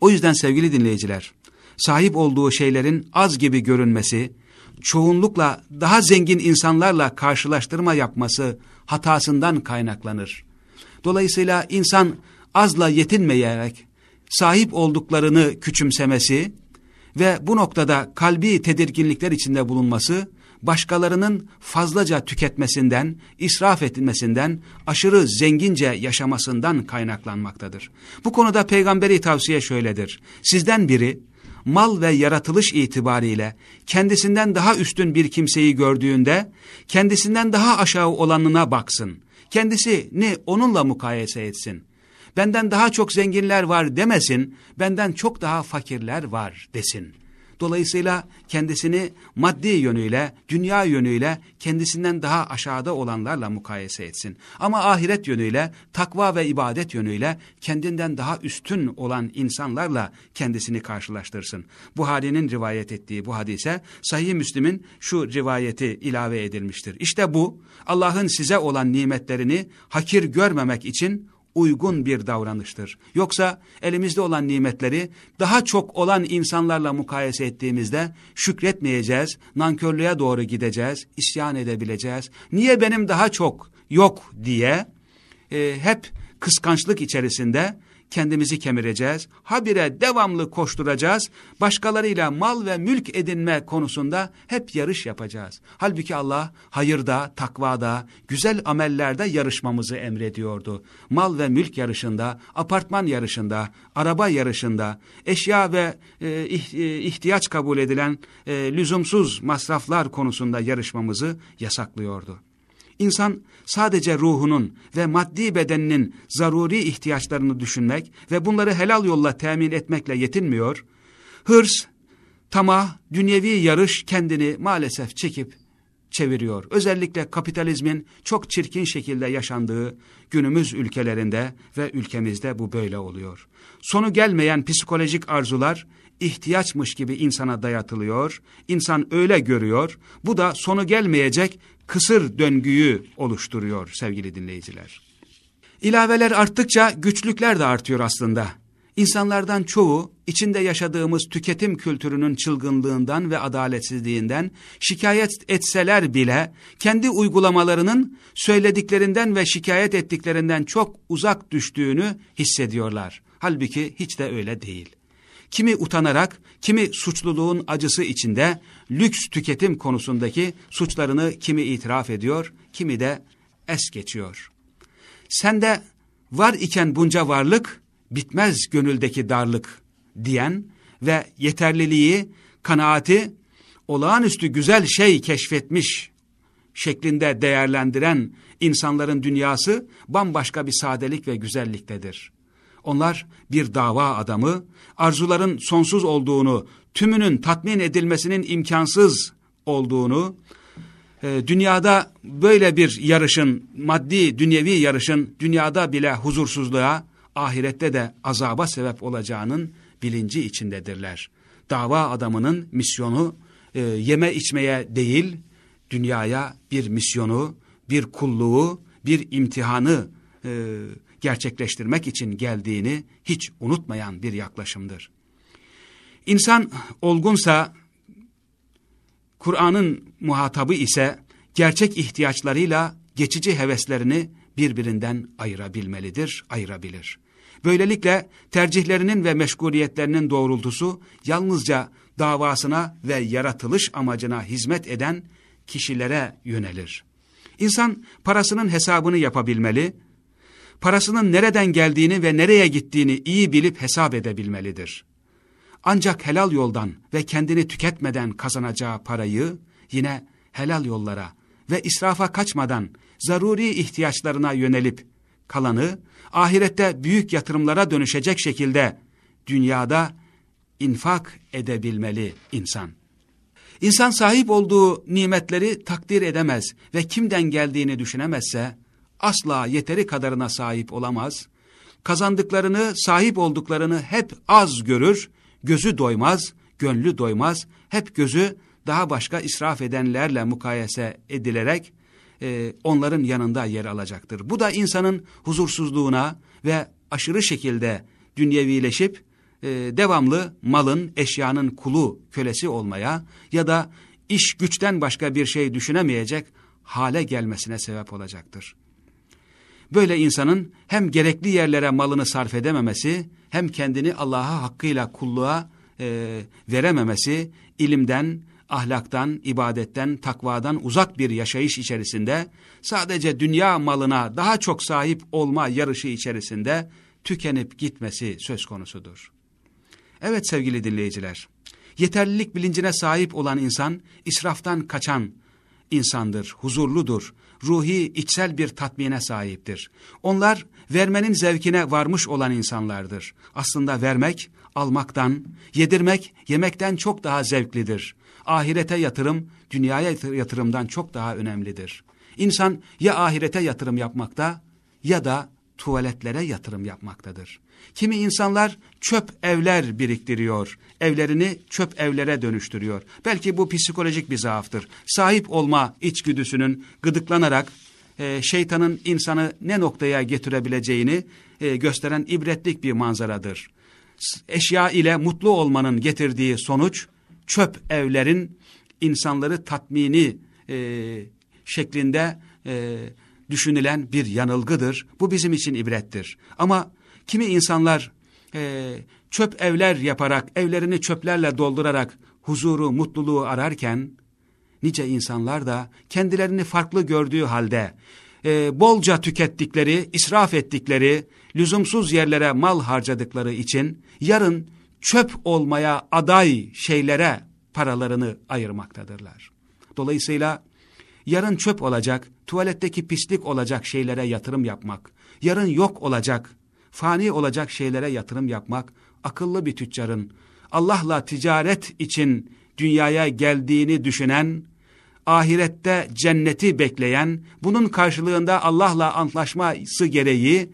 O yüzden sevgili dinleyiciler, sahip olduğu şeylerin az gibi görünmesi, çoğunlukla daha zengin insanlarla karşılaştırma yapması hatasından kaynaklanır. Dolayısıyla insan azla yetinmeyerek sahip olduklarını küçümsemesi ve bu noktada kalbi tedirginlikler içinde bulunması, başkalarının fazlaca tüketmesinden, israf etmesinden, aşırı zengince yaşamasından kaynaklanmaktadır. Bu konuda peygamberi tavsiye şöyledir. Sizden biri, mal ve yaratılış itibariyle kendisinden daha üstün bir kimseyi gördüğünde, kendisinden daha aşağı olanına baksın. Kendisini onunla mukayese etsin. Benden daha çok zenginler var demesin, benden çok daha fakirler var desin. Dolayısıyla kendisini maddi yönüyle, dünya yönüyle kendisinden daha aşağıda olanlarla mukayese etsin. Ama ahiret yönüyle, takva ve ibadet yönüyle kendinden daha üstün olan insanlarla kendisini karşılaştırsın. Buhari'nin rivayet ettiği bu hadise Sahih Müslim'in şu rivayeti ilave edilmiştir. İşte bu Allah'ın size olan nimetlerini hakir görmemek için uygun bir davranıştır. Yoksa elimizde olan nimetleri daha çok olan insanlarla mukayese ettiğimizde şükretmeyeceğiz, nankörlüğe doğru gideceğiz, isyan edebileceğiz. Niye benim daha çok yok diye e, hep kıskançlık içerisinde kendimizi kemireceğiz. Habire devamlı koşturacağız. Başkalarıyla mal ve mülk edinme konusunda hep yarış yapacağız. Halbuki Allah hayırda, takvada, güzel amellerde yarışmamızı emrediyordu. Mal ve mülk yarışında, apartman yarışında, araba yarışında, eşya ve e, e ihtiyaç kabul edilen e, lüzumsuz masraflar konusunda yarışmamızı yasaklıyordu. İnsan sadece ruhunun ve maddi bedeninin zaruri ihtiyaçlarını düşünmek ve bunları helal yolla temin etmekle yetinmiyor. Hırs, tamah, dünyevi yarış kendini maalesef çekip çeviriyor. Özellikle kapitalizmin çok çirkin şekilde yaşandığı günümüz ülkelerinde ve ülkemizde bu böyle oluyor. Sonu gelmeyen psikolojik arzular ihtiyaçmış gibi insana dayatılıyor. İnsan öyle görüyor. Bu da sonu gelmeyecek kısır döngüyü oluşturuyor sevgili dinleyiciler. İlaveler arttıkça güçlükler de artıyor aslında. İnsanlardan çoğu içinde yaşadığımız tüketim kültürünün çılgınlığından ve adaletsizliğinden şikayet etseler bile kendi uygulamalarının söylediklerinden ve şikayet ettiklerinden çok uzak düştüğünü hissediyorlar. Halbuki hiç de öyle değil. Kimi utanarak, kimi suçluluğun acısı içinde lüks tüketim konusundaki suçlarını kimi itiraf ediyor, kimi de es geçiyor. Sende var iken bunca varlık, bitmez gönüldeki darlık diyen ve yeterliliği, kanaati, olağanüstü güzel şey keşfetmiş şeklinde değerlendiren insanların dünyası bambaşka bir sadelik ve güzelliktedir. Onlar bir dava adamı, arzuların sonsuz olduğunu, tümünün tatmin edilmesinin imkansız olduğunu, e, dünyada böyle bir yarışın, maddi dünyevi yarışın dünyada bile huzursuzluğa, ahirette de azaba sebep olacağının bilinci içindedirler. Dava adamının misyonu e, yeme içmeye değil, dünyaya bir misyonu, bir kulluğu, bir imtihanı e, gerçekleştirmek için geldiğini hiç unutmayan bir yaklaşımdır. İnsan olgunsa, Kur'an'ın muhatabı ise gerçek ihtiyaçlarıyla geçici heveslerini birbirinden ayırabilmelidir, ayırabilir. Böylelikle tercihlerinin ve meşguliyetlerinin doğrultusu yalnızca davasına ve yaratılış amacına hizmet eden kişilere yönelir. İnsan parasının hesabını yapabilmeli, parasının nereden geldiğini ve nereye gittiğini iyi bilip hesap edebilmelidir. Ancak helal yoldan ve kendini tüketmeden kazanacağı parayı yine helal yollara ve israfa kaçmadan zaruri ihtiyaçlarına yönelip kalanı ahirette büyük yatırımlara dönüşecek şekilde dünyada infak edebilmeli insan. İnsan sahip olduğu nimetleri takdir edemez ve kimden geldiğini düşünemezse asla yeteri kadarına sahip olamaz. Kazandıklarını, sahip olduklarını hep az görür, gözü doymaz, gönlü doymaz, hep gözü daha başka israf edenlerle mukayese edilerek e, onların yanında yer alacaktır. Bu da insanın huzursuzluğuna ve aşırı şekilde dünyevileşip e, devamlı malın, eşyanın kulu, kölesi olmaya ya da iş güçten başka bir şey düşünemeyecek hale gelmesine sebep olacaktır. Böyle insanın hem gerekli yerlere malını sarf edememesi, hem kendini Allah'a hakkıyla kulluğa e, verememesi, ilimden, ahlaktan, ibadetten, takvadan uzak bir yaşayış içerisinde, sadece dünya malına daha çok sahip olma yarışı içerisinde tükenip gitmesi söz konusudur. Evet sevgili dinleyiciler, yeterlilik bilincine sahip olan insan, israftan kaçan insandır, huzurludur, ruhi içsel bir tatmine sahiptir. Onlar vermenin zevkine varmış olan insanlardır. Aslında vermek, almaktan, yedirmek, yemekten çok daha zevklidir. Ahirete yatırım, dünyaya yatırımdan çok daha önemlidir. İnsan ya ahirete yatırım yapmakta ya da tuvaletlere yatırım yapmaktadır. Kimi insanlar çöp evler biriktiriyor, evlerini çöp evlere dönüştürüyor. Belki bu psikolojik bir zaaftır. Sahip olma içgüdüsünün gıdıklanarak e, şeytanın insanı ne noktaya getirebileceğini e, gösteren ibretlik bir manzaradır. Eşya ile mutlu olmanın getirdiği sonuç çöp evlerin insanları tatmini e, şeklinde e, düşünülen bir yanılgıdır. Bu bizim için ibrettir. Ama kimi insanlar e, çöp evler yaparak, evlerini çöplerle doldurarak huzuru, mutluluğu ararken, nice insanlar da kendilerini farklı gördüğü halde, e, bolca tükettikleri, israf ettikleri, lüzumsuz yerlere mal harcadıkları için, yarın çöp olmaya aday şeylere paralarını ayırmaktadırlar. Dolayısıyla yarın çöp olacak, tuvaletteki pislik olacak şeylere yatırım yapmak, yarın yok olacak, fani olacak şeylere yatırım yapmak, akıllı bir tüccarın Allah'la ticaret için dünyaya geldiğini düşünen, ahirette cenneti bekleyen, bunun karşılığında Allah'la antlaşması gereği,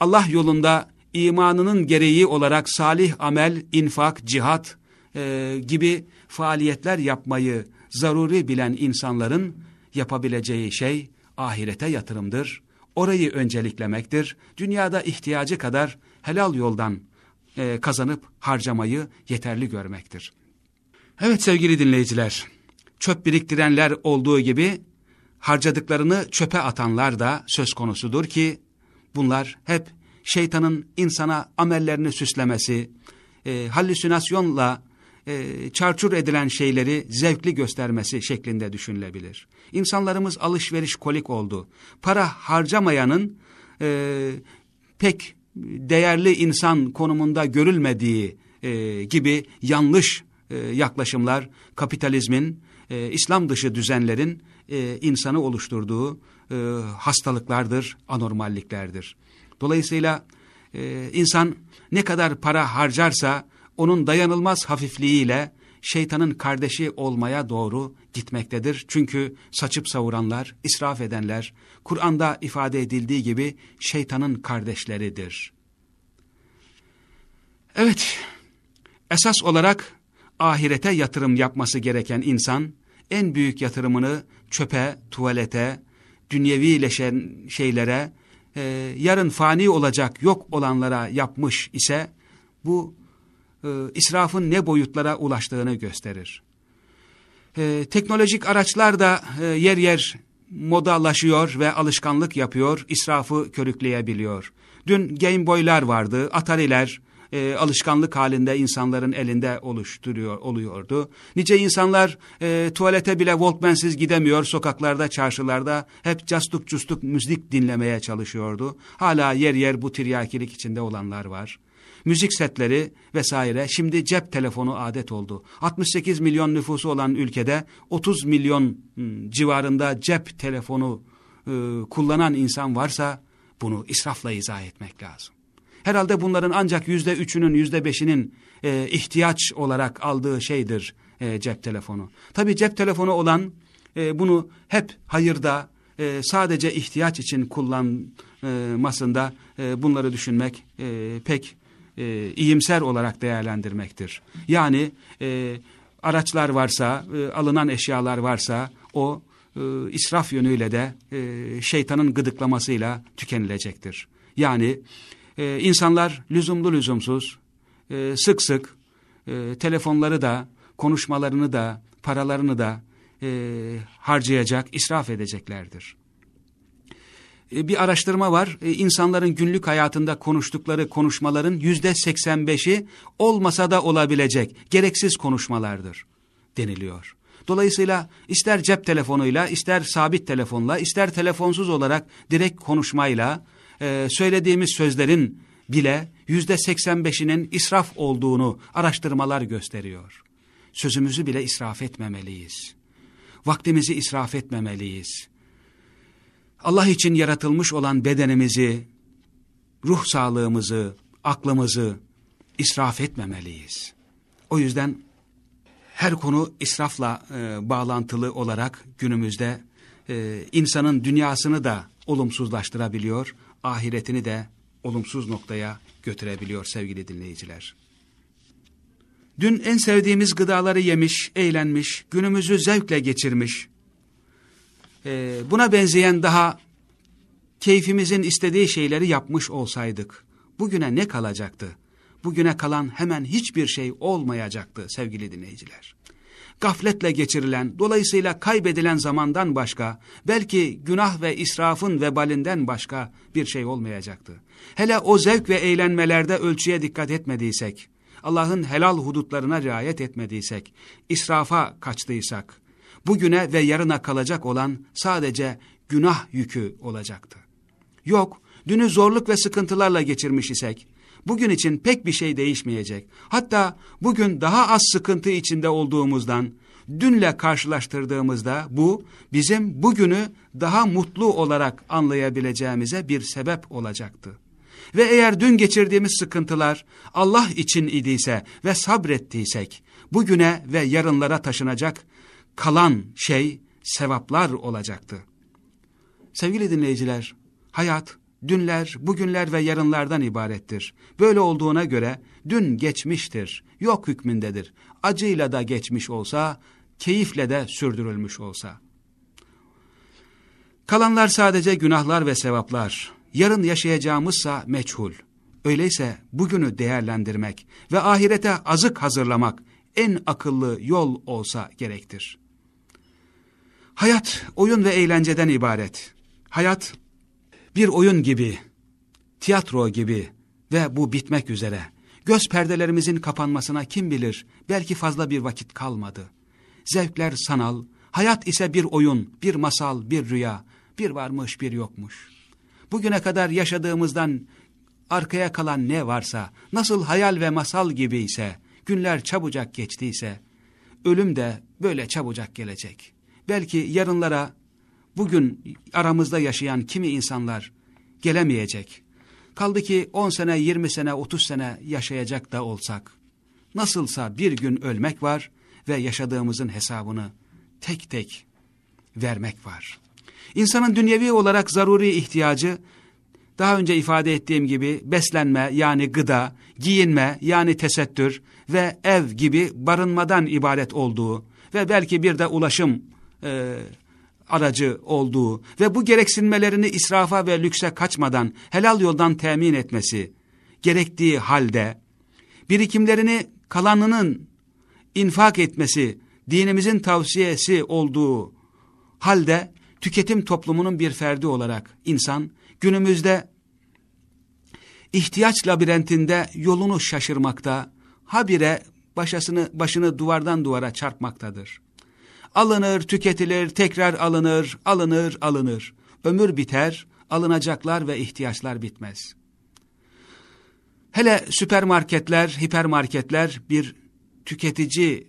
Allah yolunda imanının gereği olarak salih amel, infak, cihat e, gibi faaliyetler yapmayı zaruri bilen insanların yapabileceği şey ahirete yatırımdır. Orayı önceliklemektir. Dünyada ihtiyacı kadar helal yoldan e, kazanıp harcamayı yeterli görmektir. Evet sevgili dinleyiciler, çöp biriktirenler olduğu gibi harcadıklarını çöpe atanlar da söz konusudur ki bunlar hep şeytanın insana amellerini süslemesi, e, halüsinasyonla e, çarçur edilen şeyleri zevkli göstermesi şeklinde düşünülebilir. İnsanlarımız alışveriş kolik oldu. Para harcamayanın e, pek değerli insan konumunda görülmediği e, gibi yanlış e, yaklaşımlar kapitalizmin, e, İslam dışı düzenlerin e, insanı oluşturduğu e, hastalıklardır, anormalliklerdir. Dolayısıyla e, insan ne kadar para harcarsa onun dayanılmaz hafifliğiyle şeytanın kardeşi olmaya doğru gitmektedir. Çünkü saçıp savuranlar, israf edenler, Kur'an'da ifade edildiği gibi şeytanın kardeşleridir. Evet, esas olarak ahirete yatırım yapması gereken insan, en büyük yatırımını çöpe, tuvalete, dünyevileşen şeylere, e, yarın fani olacak, yok olanlara yapmış ise, bu e, israfın ne boyutlara ulaştığını gösterir. E, teknolojik araçlar da e, yer yer modalaşıyor ve alışkanlık yapıyor, israfı körükleyebiliyor. Dün Game Boy'lar vardı, Atari'ler, e, alışkanlık halinde insanların elinde oluşturuyor oluyordu. Nice insanlar e, tuvalete bile Walkman'siz gidemiyor, sokaklarda, çarşılarda hep castuk custuk müzik dinlemeye çalışıyordu. Hala yer yer bu tiryakilik içinde olanlar var müzik setleri vesaire şimdi cep telefonu adet oldu. 68 milyon nüfusu olan ülkede 30 milyon ıı, civarında cep telefonu e, kullanan insan varsa bunu israfla izah etmek lazım. Herhalde bunların ancak yüzde üçünün yüzde beşinin e, ihtiyaç olarak aldığı şeydir e, cep telefonu. Tabi cep telefonu olan e, bunu hep hayırda e, sadece ihtiyaç için kullanmasında e, bunları düşünmek e, pek e, iyimser olarak değerlendirmektir. Yani e, araçlar varsa, e, alınan eşyalar varsa o e, israf yönüyle de e, şeytanın gıdıklamasıyla tükenilecektir. Yani e, insanlar lüzumlu lüzumsuz, e, sık sık e, telefonları da, konuşmalarını da, paralarını da e, harcayacak, israf edeceklerdir. E, bir araştırma var. E, insanların günlük hayatında konuştukları konuşmaların yüzde 85'i olmasa da olabilecek gereksiz konuşmalardır deniliyor. Dolayısıyla ister cep telefonuyla, ister sabit telefonla, ister telefonsuz olarak direkt konuşmayla e, söylediğimiz sözlerin bile yüzde 85'inin israf olduğunu araştırmalar gösteriyor. Sözümüzü bile israf etmemeliyiz. Vaktimizi israf etmemeliyiz. Allah için yaratılmış olan bedenimizi, ruh sağlığımızı, aklımızı israf etmemeliyiz. O yüzden her konu israfla e, bağlantılı olarak günümüzde e, insanın dünyasını da olumsuzlaştırabiliyor, ahiretini de olumsuz noktaya götürebiliyor sevgili dinleyiciler. Dün en sevdiğimiz gıdaları yemiş, eğlenmiş, günümüzü zevkle geçirmiş. Ee, buna benzeyen daha keyfimizin istediği şeyleri yapmış olsaydık, bugüne ne kalacaktı? Bugüne kalan hemen hiçbir şey olmayacaktı sevgili dinleyiciler. Gafletle geçirilen, dolayısıyla kaybedilen zamandan başka, belki günah ve israfın vebalinden başka bir şey olmayacaktı. Hele o zevk ve eğlenmelerde ölçüye dikkat etmediysek, Allah'ın helal hudutlarına riayet etmediysek, israfa kaçtıysak, bugüne ve yarına kalacak olan sadece günah yükü olacaktı. Yok, dünü zorluk ve sıkıntılarla geçirmiş isek, bugün için pek bir şey değişmeyecek. Hatta bugün daha az sıkıntı içinde olduğumuzdan, dünle karşılaştırdığımızda bu, bizim bugünü daha mutlu olarak anlayabileceğimize bir sebep olacaktı. Ve eğer dün geçirdiğimiz sıkıntılar Allah için idiyse ve sabrettiysek, bugüne ve yarınlara taşınacak kalan şey sevaplar olacaktı. Sevgili dinleyiciler, hayat dünler, bugünler ve yarınlardan ibarettir. Böyle olduğuna göre dün geçmiştir, yok hükmündedir. Acıyla da geçmiş olsa, keyifle de sürdürülmüş olsa. Kalanlar sadece günahlar ve sevaplar yarın yaşayacağımızsa meçhul. Öyleyse bugünü değerlendirmek ve ahirete azık hazırlamak en akıllı yol olsa gerektir. Hayat oyun ve eğlenceden ibaret. Hayat bir oyun gibi, tiyatro gibi ve bu bitmek üzere. Göz perdelerimizin kapanmasına kim bilir belki fazla bir vakit kalmadı. Zevkler sanal, hayat ise bir oyun, bir masal, bir rüya, bir varmış bir yokmuş bugüne kadar yaşadığımızdan arkaya kalan ne varsa, nasıl hayal ve masal gibi ise, günler çabucak geçtiyse, ölüm de böyle çabucak gelecek. Belki yarınlara bugün aramızda yaşayan kimi insanlar gelemeyecek. Kaldı ki 10 sene, 20 sene, 30 sene yaşayacak da olsak, nasılsa bir gün ölmek var ve yaşadığımızın hesabını tek tek vermek var. İnsanın dünyevi olarak zaruri ihtiyacı daha önce ifade ettiğim gibi beslenme yani gıda, giyinme yani tesettür ve ev gibi barınmadan ibaret olduğu ve belki bir de ulaşım e, aracı olduğu ve bu gereksinmelerini israfa ve lükse kaçmadan helal yoldan temin etmesi gerektiği halde birikimlerini kalanının infak etmesi dinimizin tavsiyesi olduğu halde tüketim toplumunun bir ferdi olarak insan günümüzde ihtiyaç labirentinde yolunu şaşırmakta, habire başasını, başını duvardan duvara çarpmaktadır. Alınır, tüketilir, tekrar alınır, alınır, alınır. Ömür biter, alınacaklar ve ihtiyaçlar bitmez. Hele süpermarketler, hipermarketler bir tüketici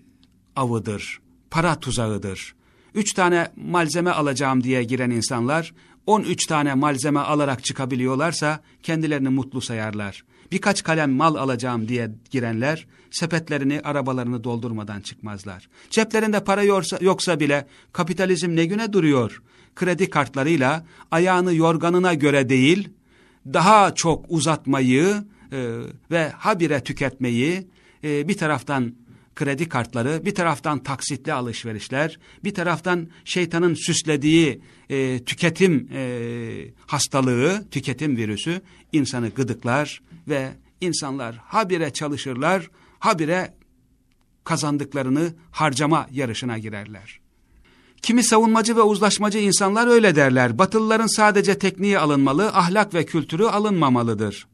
avıdır, para tuzağıdır. Üç tane malzeme alacağım diye giren insanlar 13 tane malzeme alarak çıkabiliyorlarsa kendilerini mutlu sayarlar. Birkaç kalem mal alacağım diye girenler sepetlerini, arabalarını doldurmadan çıkmazlar. Ceplerinde para yoksa, yoksa bile kapitalizm ne güne duruyor? Kredi kartlarıyla ayağını yorganına göre değil, daha çok uzatmayı e, ve habire tüketmeyi e, bir taraftan kredi kartları, bir taraftan taksitli alışverişler, bir taraftan şeytanın süslediği e, tüketim e, hastalığı, tüketim virüsü insanı gıdıklar ve insanlar habire çalışırlar, habire kazandıklarını harcama yarışına girerler. Kimi savunmacı ve uzlaşmacı insanlar öyle derler. Batılıların sadece tekniği alınmalı, ahlak ve kültürü alınmamalıdır.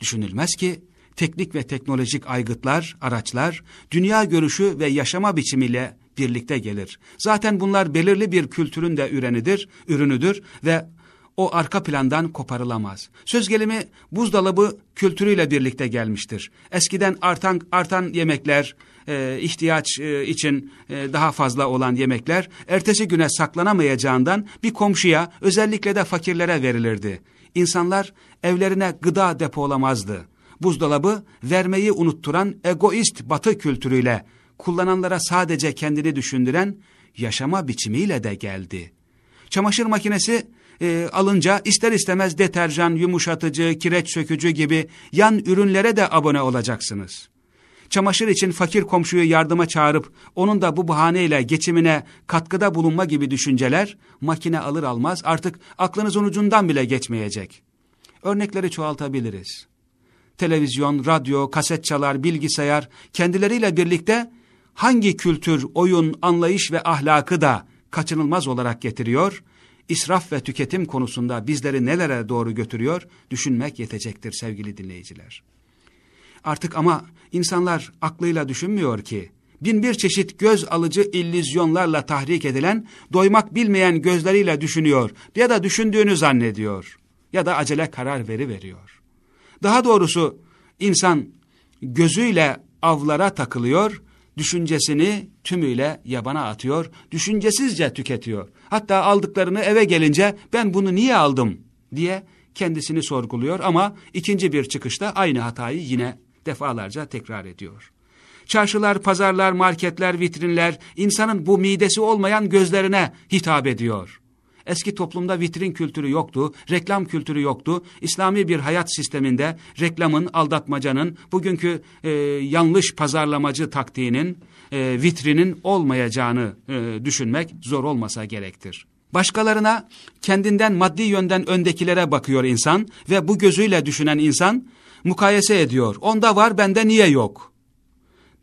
Düşünülmez ki teknik ve teknolojik aygıtlar, araçlar, dünya görüşü ve yaşama biçimiyle birlikte gelir. Zaten bunlar belirli bir kültürün de ürenidir, ürünüdür ve o arka plandan koparılamaz. Söz gelimi buzdolabı kültürüyle birlikte gelmiştir. Eskiden artan artan yemekler, e, ihtiyaç e, için e, daha fazla olan yemekler ertesi güne saklanamayacağından bir komşuya özellikle de fakirlere verilirdi. İnsanlar evlerine gıda depolamazdı. Buzdolabı vermeyi unutturan egoist batı kültürüyle kullananlara sadece kendini düşündüren yaşama biçimiyle de geldi. Çamaşır makinesi e, alınca ister istemez deterjan, yumuşatıcı, kireç sökücü gibi yan ürünlere de abone olacaksınız. Çamaşır için fakir komşuyu yardıma çağırıp onun da bu bahaneyle geçimine katkıda bulunma gibi düşünceler makine alır almaz artık aklınızın ucundan bile geçmeyecek. Örnekleri çoğaltabiliriz. Televizyon, radyo, kaset çalar, bilgisayar kendileriyle birlikte hangi kültür, oyun, anlayış ve ahlakı da kaçınılmaz olarak getiriyor israf ve tüketim konusunda bizleri nelere doğru götürüyor düşünmek yetecektir sevgili dinleyiciler. Artık ama insanlar aklıyla düşünmüyor ki bin bir çeşit göz alıcı illüzyonlarla tahrik edilen doymak bilmeyen gözleriyle düşünüyor ya da düşündüğünü zannediyor ya da acele karar veri veriyor. Daha doğrusu insan gözüyle avlara takılıyor düşüncesini tümüyle yabana atıyor, düşüncesizce tüketiyor. Hatta aldıklarını eve gelince ben bunu niye aldım diye kendisini sorguluyor ama ikinci bir çıkışta aynı hatayı yine defalarca tekrar ediyor. Çarşılar, pazarlar, marketler, vitrinler insanın bu midesi olmayan gözlerine hitap ediyor. Eski toplumda vitrin kültürü yoktu, reklam kültürü yoktu. İslami bir hayat sisteminde reklamın, aldatmacanın, bugünkü e, yanlış pazarlamacı taktiğinin, e, vitrinin olmayacağını e, düşünmek zor olmasa gerektir. Başkalarına kendinden maddi yönden öndekilere bakıyor insan ve bu gözüyle düşünen insan mukayese ediyor. Onda var bende niye yok?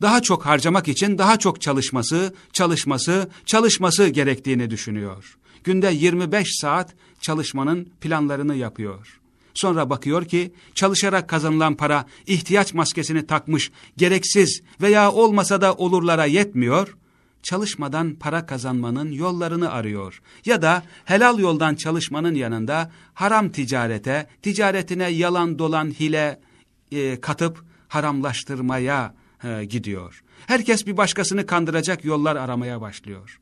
Daha çok harcamak için daha çok çalışması, çalışması, çalışması gerektiğini düşünüyor. Günde 25 saat çalışmanın planlarını yapıyor. Sonra bakıyor ki çalışarak kazanılan para ihtiyaç maskesini takmış, gereksiz veya olmasa da olurlara yetmiyor. Çalışmadan para kazanmanın yollarını arıyor. Ya da helal yoldan çalışmanın yanında haram ticarete, ticaretine yalan dolan hile e, katıp haramlaştırmaya e, gidiyor. Herkes bir başkasını kandıracak yollar aramaya başlıyor.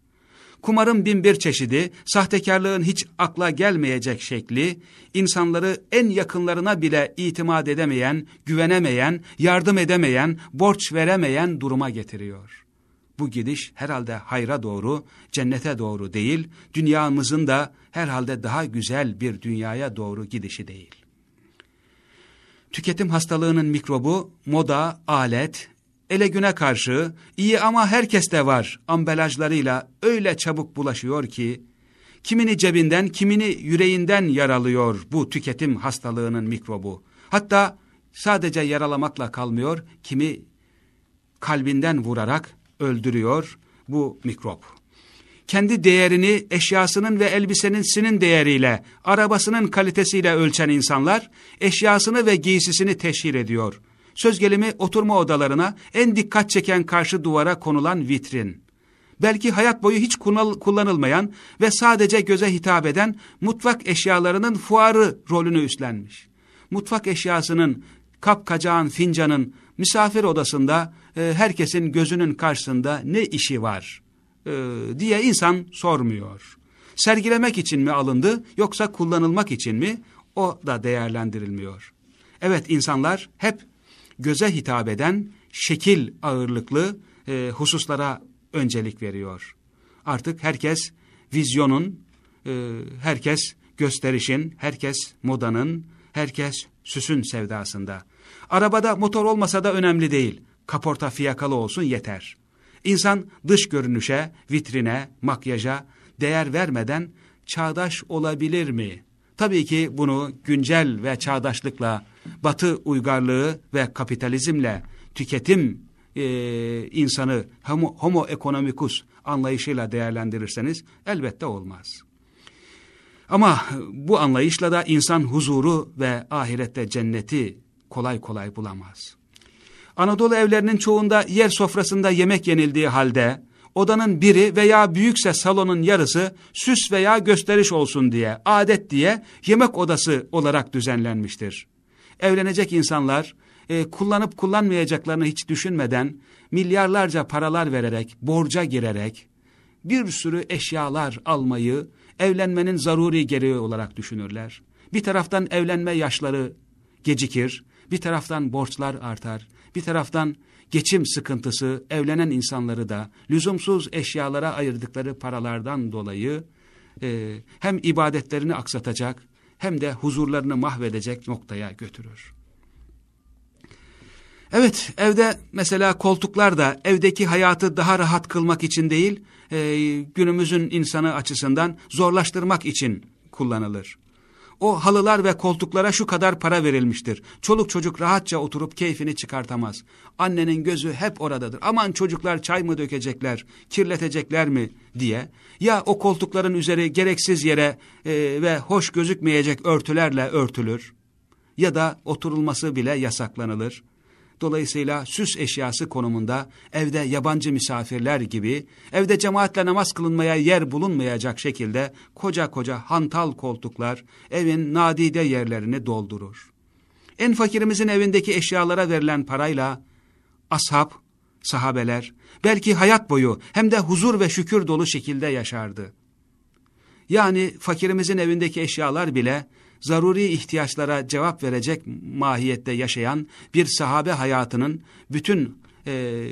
Kumarın bin bir çeşidi, sahtekarlığın hiç akla gelmeyecek şekli, insanları en yakınlarına bile itimat edemeyen, güvenemeyen, yardım edemeyen, borç veremeyen duruma getiriyor. Bu gidiş herhalde hayra doğru, cennete doğru değil, dünyamızın da herhalde daha güzel bir dünyaya doğru gidişi değil. Tüketim hastalığının mikrobu, moda, alet, ele güne karşı iyi ama herkeste var ambalajlarıyla öyle çabuk bulaşıyor ki, kimini cebinden, kimini yüreğinden yaralıyor bu tüketim hastalığının mikrobu. Hatta sadece yaralamakla kalmıyor, kimi kalbinden vurarak öldürüyor bu mikrop. Kendi değerini eşyasının ve elbisenin sinin değeriyle, arabasının kalitesiyle ölçen insanlar, eşyasını ve giysisini teşhir ediyor. Söz gelimi oturma odalarına en dikkat çeken karşı duvara konulan vitrin. Belki hayat boyu hiç kullanılmayan ve sadece göze hitap eden mutfak eşyalarının fuarı rolünü üstlenmiş. Mutfak eşyasının, kap kacağın, fincanın, misafir odasında e, herkesin gözünün karşısında ne işi var e, diye insan sormuyor. Sergilemek için mi alındı yoksa kullanılmak için mi o da değerlendirilmiyor. Evet insanlar hep göze hitap eden şekil ağırlıklı e, hususlara öncelik veriyor. Artık herkes vizyonun, e, herkes gösterişin, herkes modanın, herkes süsün sevdasında. Arabada motor olmasa da önemli değil. Kaporta fiyakalı olsun yeter. İnsan dış görünüşe, vitrine, makyaja değer vermeden çağdaş olabilir mi? Tabii ki bunu güncel ve çağdaşlıkla, batı uygarlığı ve kapitalizmle, tüketim e, insanı homo, homo economicus anlayışıyla değerlendirirseniz elbette olmaz. Ama bu anlayışla da insan huzuru ve ahirette cenneti kolay kolay bulamaz. Anadolu evlerinin çoğunda yer sofrasında yemek yenildiği halde odanın biri veya büyükse salonun yarısı süs veya gösteriş olsun diye, adet diye yemek odası olarak düzenlenmiştir. Evlenecek insanlar e, kullanıp kullanmayacaklarını hiç düşünmeden milyarlarca paralar vererek, borca girerek bir sürü eşyalar almayı evlenmenin zaruri gereği olarak düşünürler. Bir taraftan evlenme yaşları gecikir, bir taraftan borçlar artar, bir taraftan geçim sıkıntısı evlenen insanları da lüzumsuz eşyalara ayırdıkları paralardan dolayı e, hem ibadetlerini aksatacak hem de huzurlarını mahvedecek noktaya götürür. Evet evde mesela koltuklar da evdeki hayatı daha rahat kılmak için değil e, günümüzün insanı açısından zorlaştırmak için kullanılır. O halılar ve koltuklara şu kadar para verilmiştir. Çoluk çocuk rahatça oturup keyfini çıkartamaz. Annenin gözü hep oradadır. Aman çocuklar çay mı dökecekler, kirletecekler mi diye. Ya o koltukların üzeri gereksiz yere e, ve hoş gözükmeyecek örtülerle örtülür. Ya da oturulması bile yasaklanılır. Dolayısıyla süs eşyası konumunda evde yabancı misafirler gibi evde cemaatle namaz kılınmaya yer bulunmayacak şekilde koca koca hantal koltuklar evin nadide yerlerini doldurur. En fakirimizin evindeki eşyalara verilen parayla ashab, sahabeler belki hayat boyu hem de huzur ve şükür dolu şekilde yaşardı. Yani fakirimizin evindeki eşyalar bile zaruri ihtiyaçlara cevap verecek mahiyette yaşayan bir sahabe hayatının bütün e,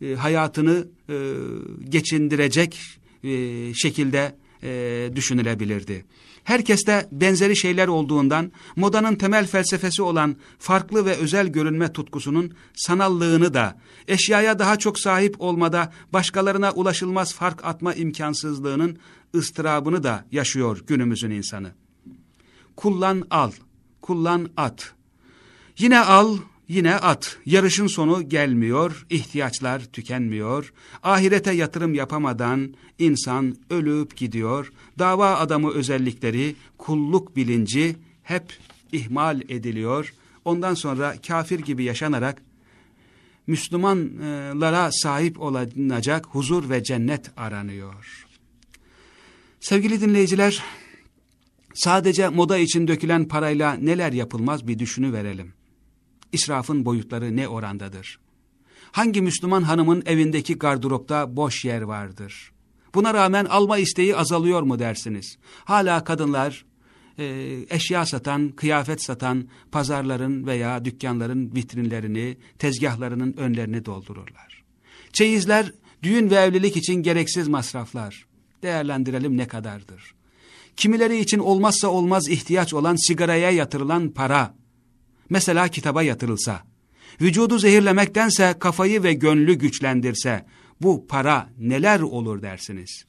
e, hayatını e, geçindirecek e, şekilde e, düşünülebilirdi. Herkeste benzeri şeyler olduğundan modanın temel felsefesi olan farklı ve özel görünme tutkusunun sanallığını da eşyaya daha çok sahip olmada başkalarına ulaşılmaz fark atma imkansızlığının ıstırabını da yaşıyor günümüzün insanı. Kullan al, kullan at. Yine al, yine at. Yarışın sonu gelmiyor, ihtiyaçlar tükenmiyor. Ahirete yatırım yapamadan insan ölüp gidiyor. Dava adamı özellikleri, kulluk bilinci hep ihmal ediliyor. Ondan sonra kafir gibi yaşanarak Müslümanlara sahip olunacak huzur ve cennet aranıyor. Sevgili dinleyiciler, Sadece moda için dökülen parayla neler yapılmaz bir düşünü verelim. İsrafın boyutları ne orandadır? Hangi Müslüman hanımın evindeki gardıropta boş yer vardır? Buna rağmen alma isteği azalıyor mu dersiniz? Hala kadınlar e, eşya satan, kıyafet satan pazarların veya dükkanların vitrinlerini, tezgahlarının önlerini doldururlar. Çeyizler, düğün ve evlilik için gereksiz masraflar. Değerlendirelim ne kadardır? Kimileri için olmazsa olmaz ihtiyaç olan sigaraya yatırılan para, mesela kitaba yatırılsa, vücudu zehirlemektense kafayı ve gönlü güçlendirse, bu para neler olur dersiniz?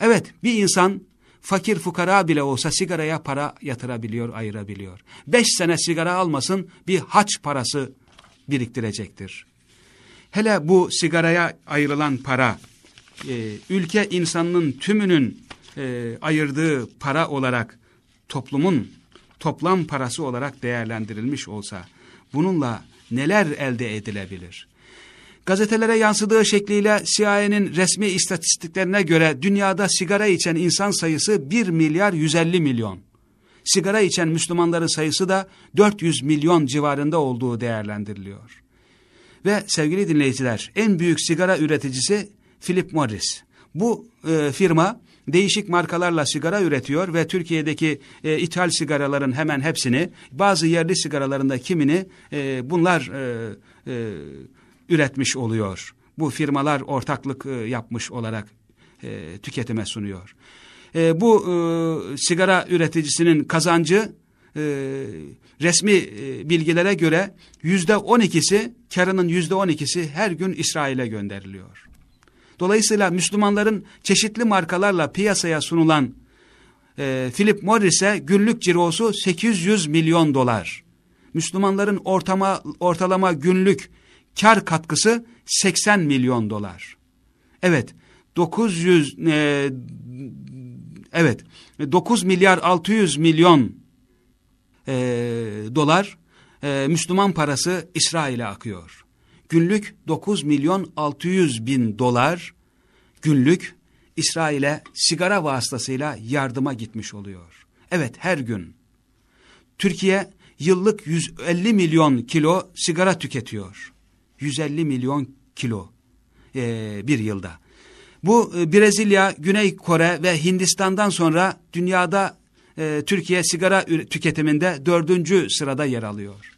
Evet, bir insan fakir fukara bile olsa sigaraya para yatırabiliyor, ayırabiliyor. Beş sene sigara almasın bir haç parası biriktirecektir. Hele bu sigaraya ayrılan para, e, ülke insanının tümünün e, ayırdığı para olarak toplumun toplam parası olarak değerlendirilmiş olsa bununla neler elde edilebilir? Gazetelere yansıdığı şekliyle CIA'nin resmi istatistiklerine göre dünyada sigara içen insan sayısı 1 milyar 150 milyon. Sigara içen Müslümanların sayısı da 400 milyon civarında olduğu değerlendiriliyor. Ve sevgili dinleyiciler en büyük sigara üreticisi Philip Morris. Bu e, firma değişik markalarla sigara üretiyor ve Türkiye'deki e, ithal sigaraların hemen hepsini bazı yerli sigaralarında kimini e, bunlar e, e, üretmiş oluyor. Bu firmalar ortaklık e, yapmış olarak e, tüketime sunuyor. E, bu e, sigara üreticisinin kazancı e, resmi e, bilgilere göre yüzde on ikisi karının yüzde on ikisi her gün İsrail'e gönderiliyor. Dolayısıyla Müslümanların çeşitli markalarla piyasaya sunulan e, Philip Morris'e günlük cirosu 800 milyon dolar. Müslümanların ortama, ortalama günlük kar katkısı 80 milyon dolar. Evet 900 e, evet 9 milyar 600 milyon e, dolar e, Müslüman parası İsrail'e akıyor. Günlük 9 milyon 600 bin dolar günlük İsrail'e sigara vasıtasıyla yardıma gitmiş oluyor. Evet her gün. Türkiye yıllık 150 milyon kilo sigara tüketiyor. 150 milyon kilo e, bir yılda. Bu e, Brezilya, Güney Kore ve Hindistan'dan sonra dünyada e, Türkiye sigara tüketiminde dördüncü sırada yer alıyor.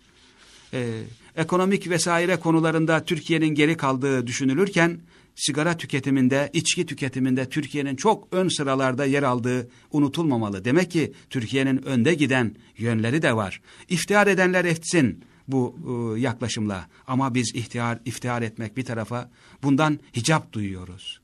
E, ekonomik vesaire konularında Türkiye'nin geri kaldığı düşünülürken sigara tüketiminde, içki tüketiminde Türkiye'nin çok ön sıralarda yer aldığı unutulmamalı. Demek ki Türkiye'nin önde giden yönleri de var. İftihar edenler etsin bu e, yaklaşımla ama biz ihtihar, iftihar etmek bir tarafa bundan hicap duyuyoruz.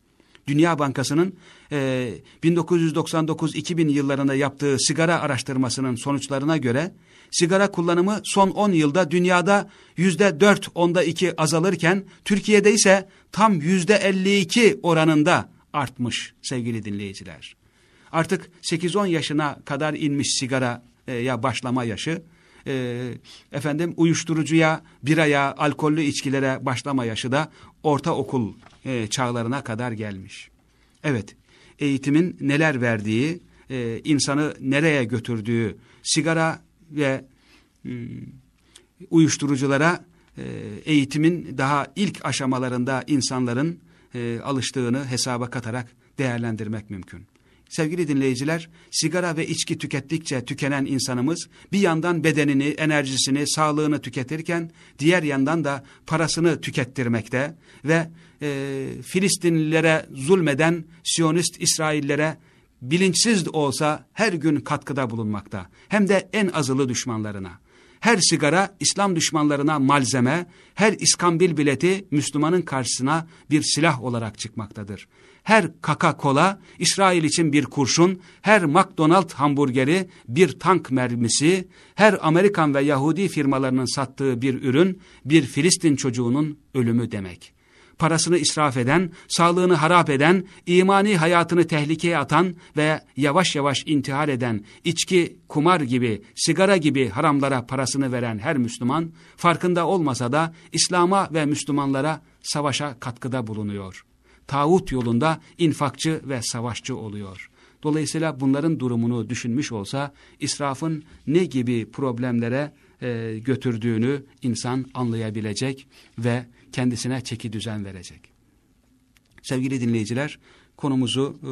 Dünya Bankası'nın e, 1999-2000 yıllarında yaptığı sigara araştırmasının sonuçlarına göre sigara kullanımı son 10 yılda dünyada yüzde 4 onda 2 azalırken Türkiye'de ise tam yüzde 52 oranında artmış sevgili dinleyiciler. Artık 8-10 yaşına kadar inmiş sigaraya başlama yaşı, e, efendim uyuşturucuya, biraya, alkollü içkilere başlama yaşı da ortaokul e, çağlarına kadar gelmiş. Evet, eğitimin neler verdiği, e, insanı nereye götürdüğü, sigara ve e, uyuşturuculara e, eğitimin daha ilk aşamalarında insanların e, alıştığını hesaba katarak değerlendirmek mümkün. Sevgili dinleyiciler, sigara ve içki tükettikçe tükenen insanımız bir yandan bedenini, enerjisini, sağlığını tüketirken diğer yandan da parasını tükettirmekte ve e, Filistinlilere zulmeden Siyonist İsraillere bilinçsiz de olsa her gün katkıda bulunmakta. Hem de en azılı düşmanlarına. Her sigara İslam düşmanlarına malzeme, her iskambil bileti Müslümanın karşısına bir silah olarak çıkmaktadır. Her Coca-Cola İsrail için bir kurşun, her McDonald hamburgeri bir tank mermisi, her Amerikan ve Yahudi firmalarının sattığı bir ürün bir Filistin çocuğunun ölümü demek parasını israf eden, sağlığını harap eden, imani hayatını tehlikeye atan ve yavaş yavaş intihar eden, içki, kumar gibi, sigara gibi haramlara parasını veren her Müslüman, farkında olmasa da İslam'a ve Müslümanlara savaşa katkıda bulunuyor. Tağut yolunda infakçı ve savaşçı oluyor. Dolayısıyla bunların durumunu düşünmüş olsa, israfın ne gibi problemlere e, götürdüğünü insan anlayabilecek ve kendisine çeki düzen verecek. Sevgili dinleyiciler, konumuzu e,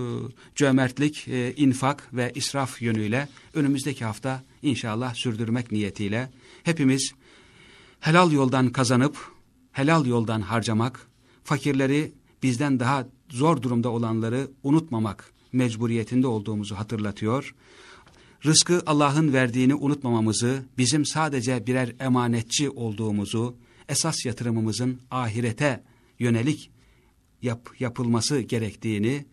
cömertlik, e, infak ve israf yönüyle önümüzdeki hafta inşallah sürdürmek niyetiyle hepimiz helal yoldan kazanıp helal yoldan harcamak, fakirleri bizden daha zor durumda olanları unutmamak mecburiyetinde olduğumuzu hatırlatıyor. Rızkı Allah'ın verdiğini unutmamamızı, bizim sadece birer emanetçi olduğumuzu, esas yatırımımızın ahirete yönelik yap, yapılması gerektiğini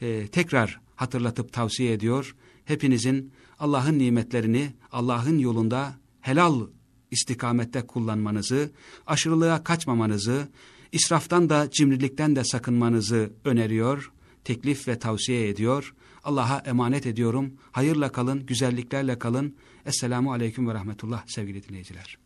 e, tekrar hatırlatıp tavsiye ediyor. Hepinizin Allah'ın nimetlerini Allah'ın yolunda helal istikamette kullanmanızı, aşırılığa kaçmamanızı, israftan da cimrilikten de sakınmanızı öneriyor, teklif ve tavsiye ediyor. Allah'a emanet ediyorum. Hayırla kalın, güzelliklerle kalın. Esselamu Aleyküm ve Rahmetullah sevgili dinleyiciler.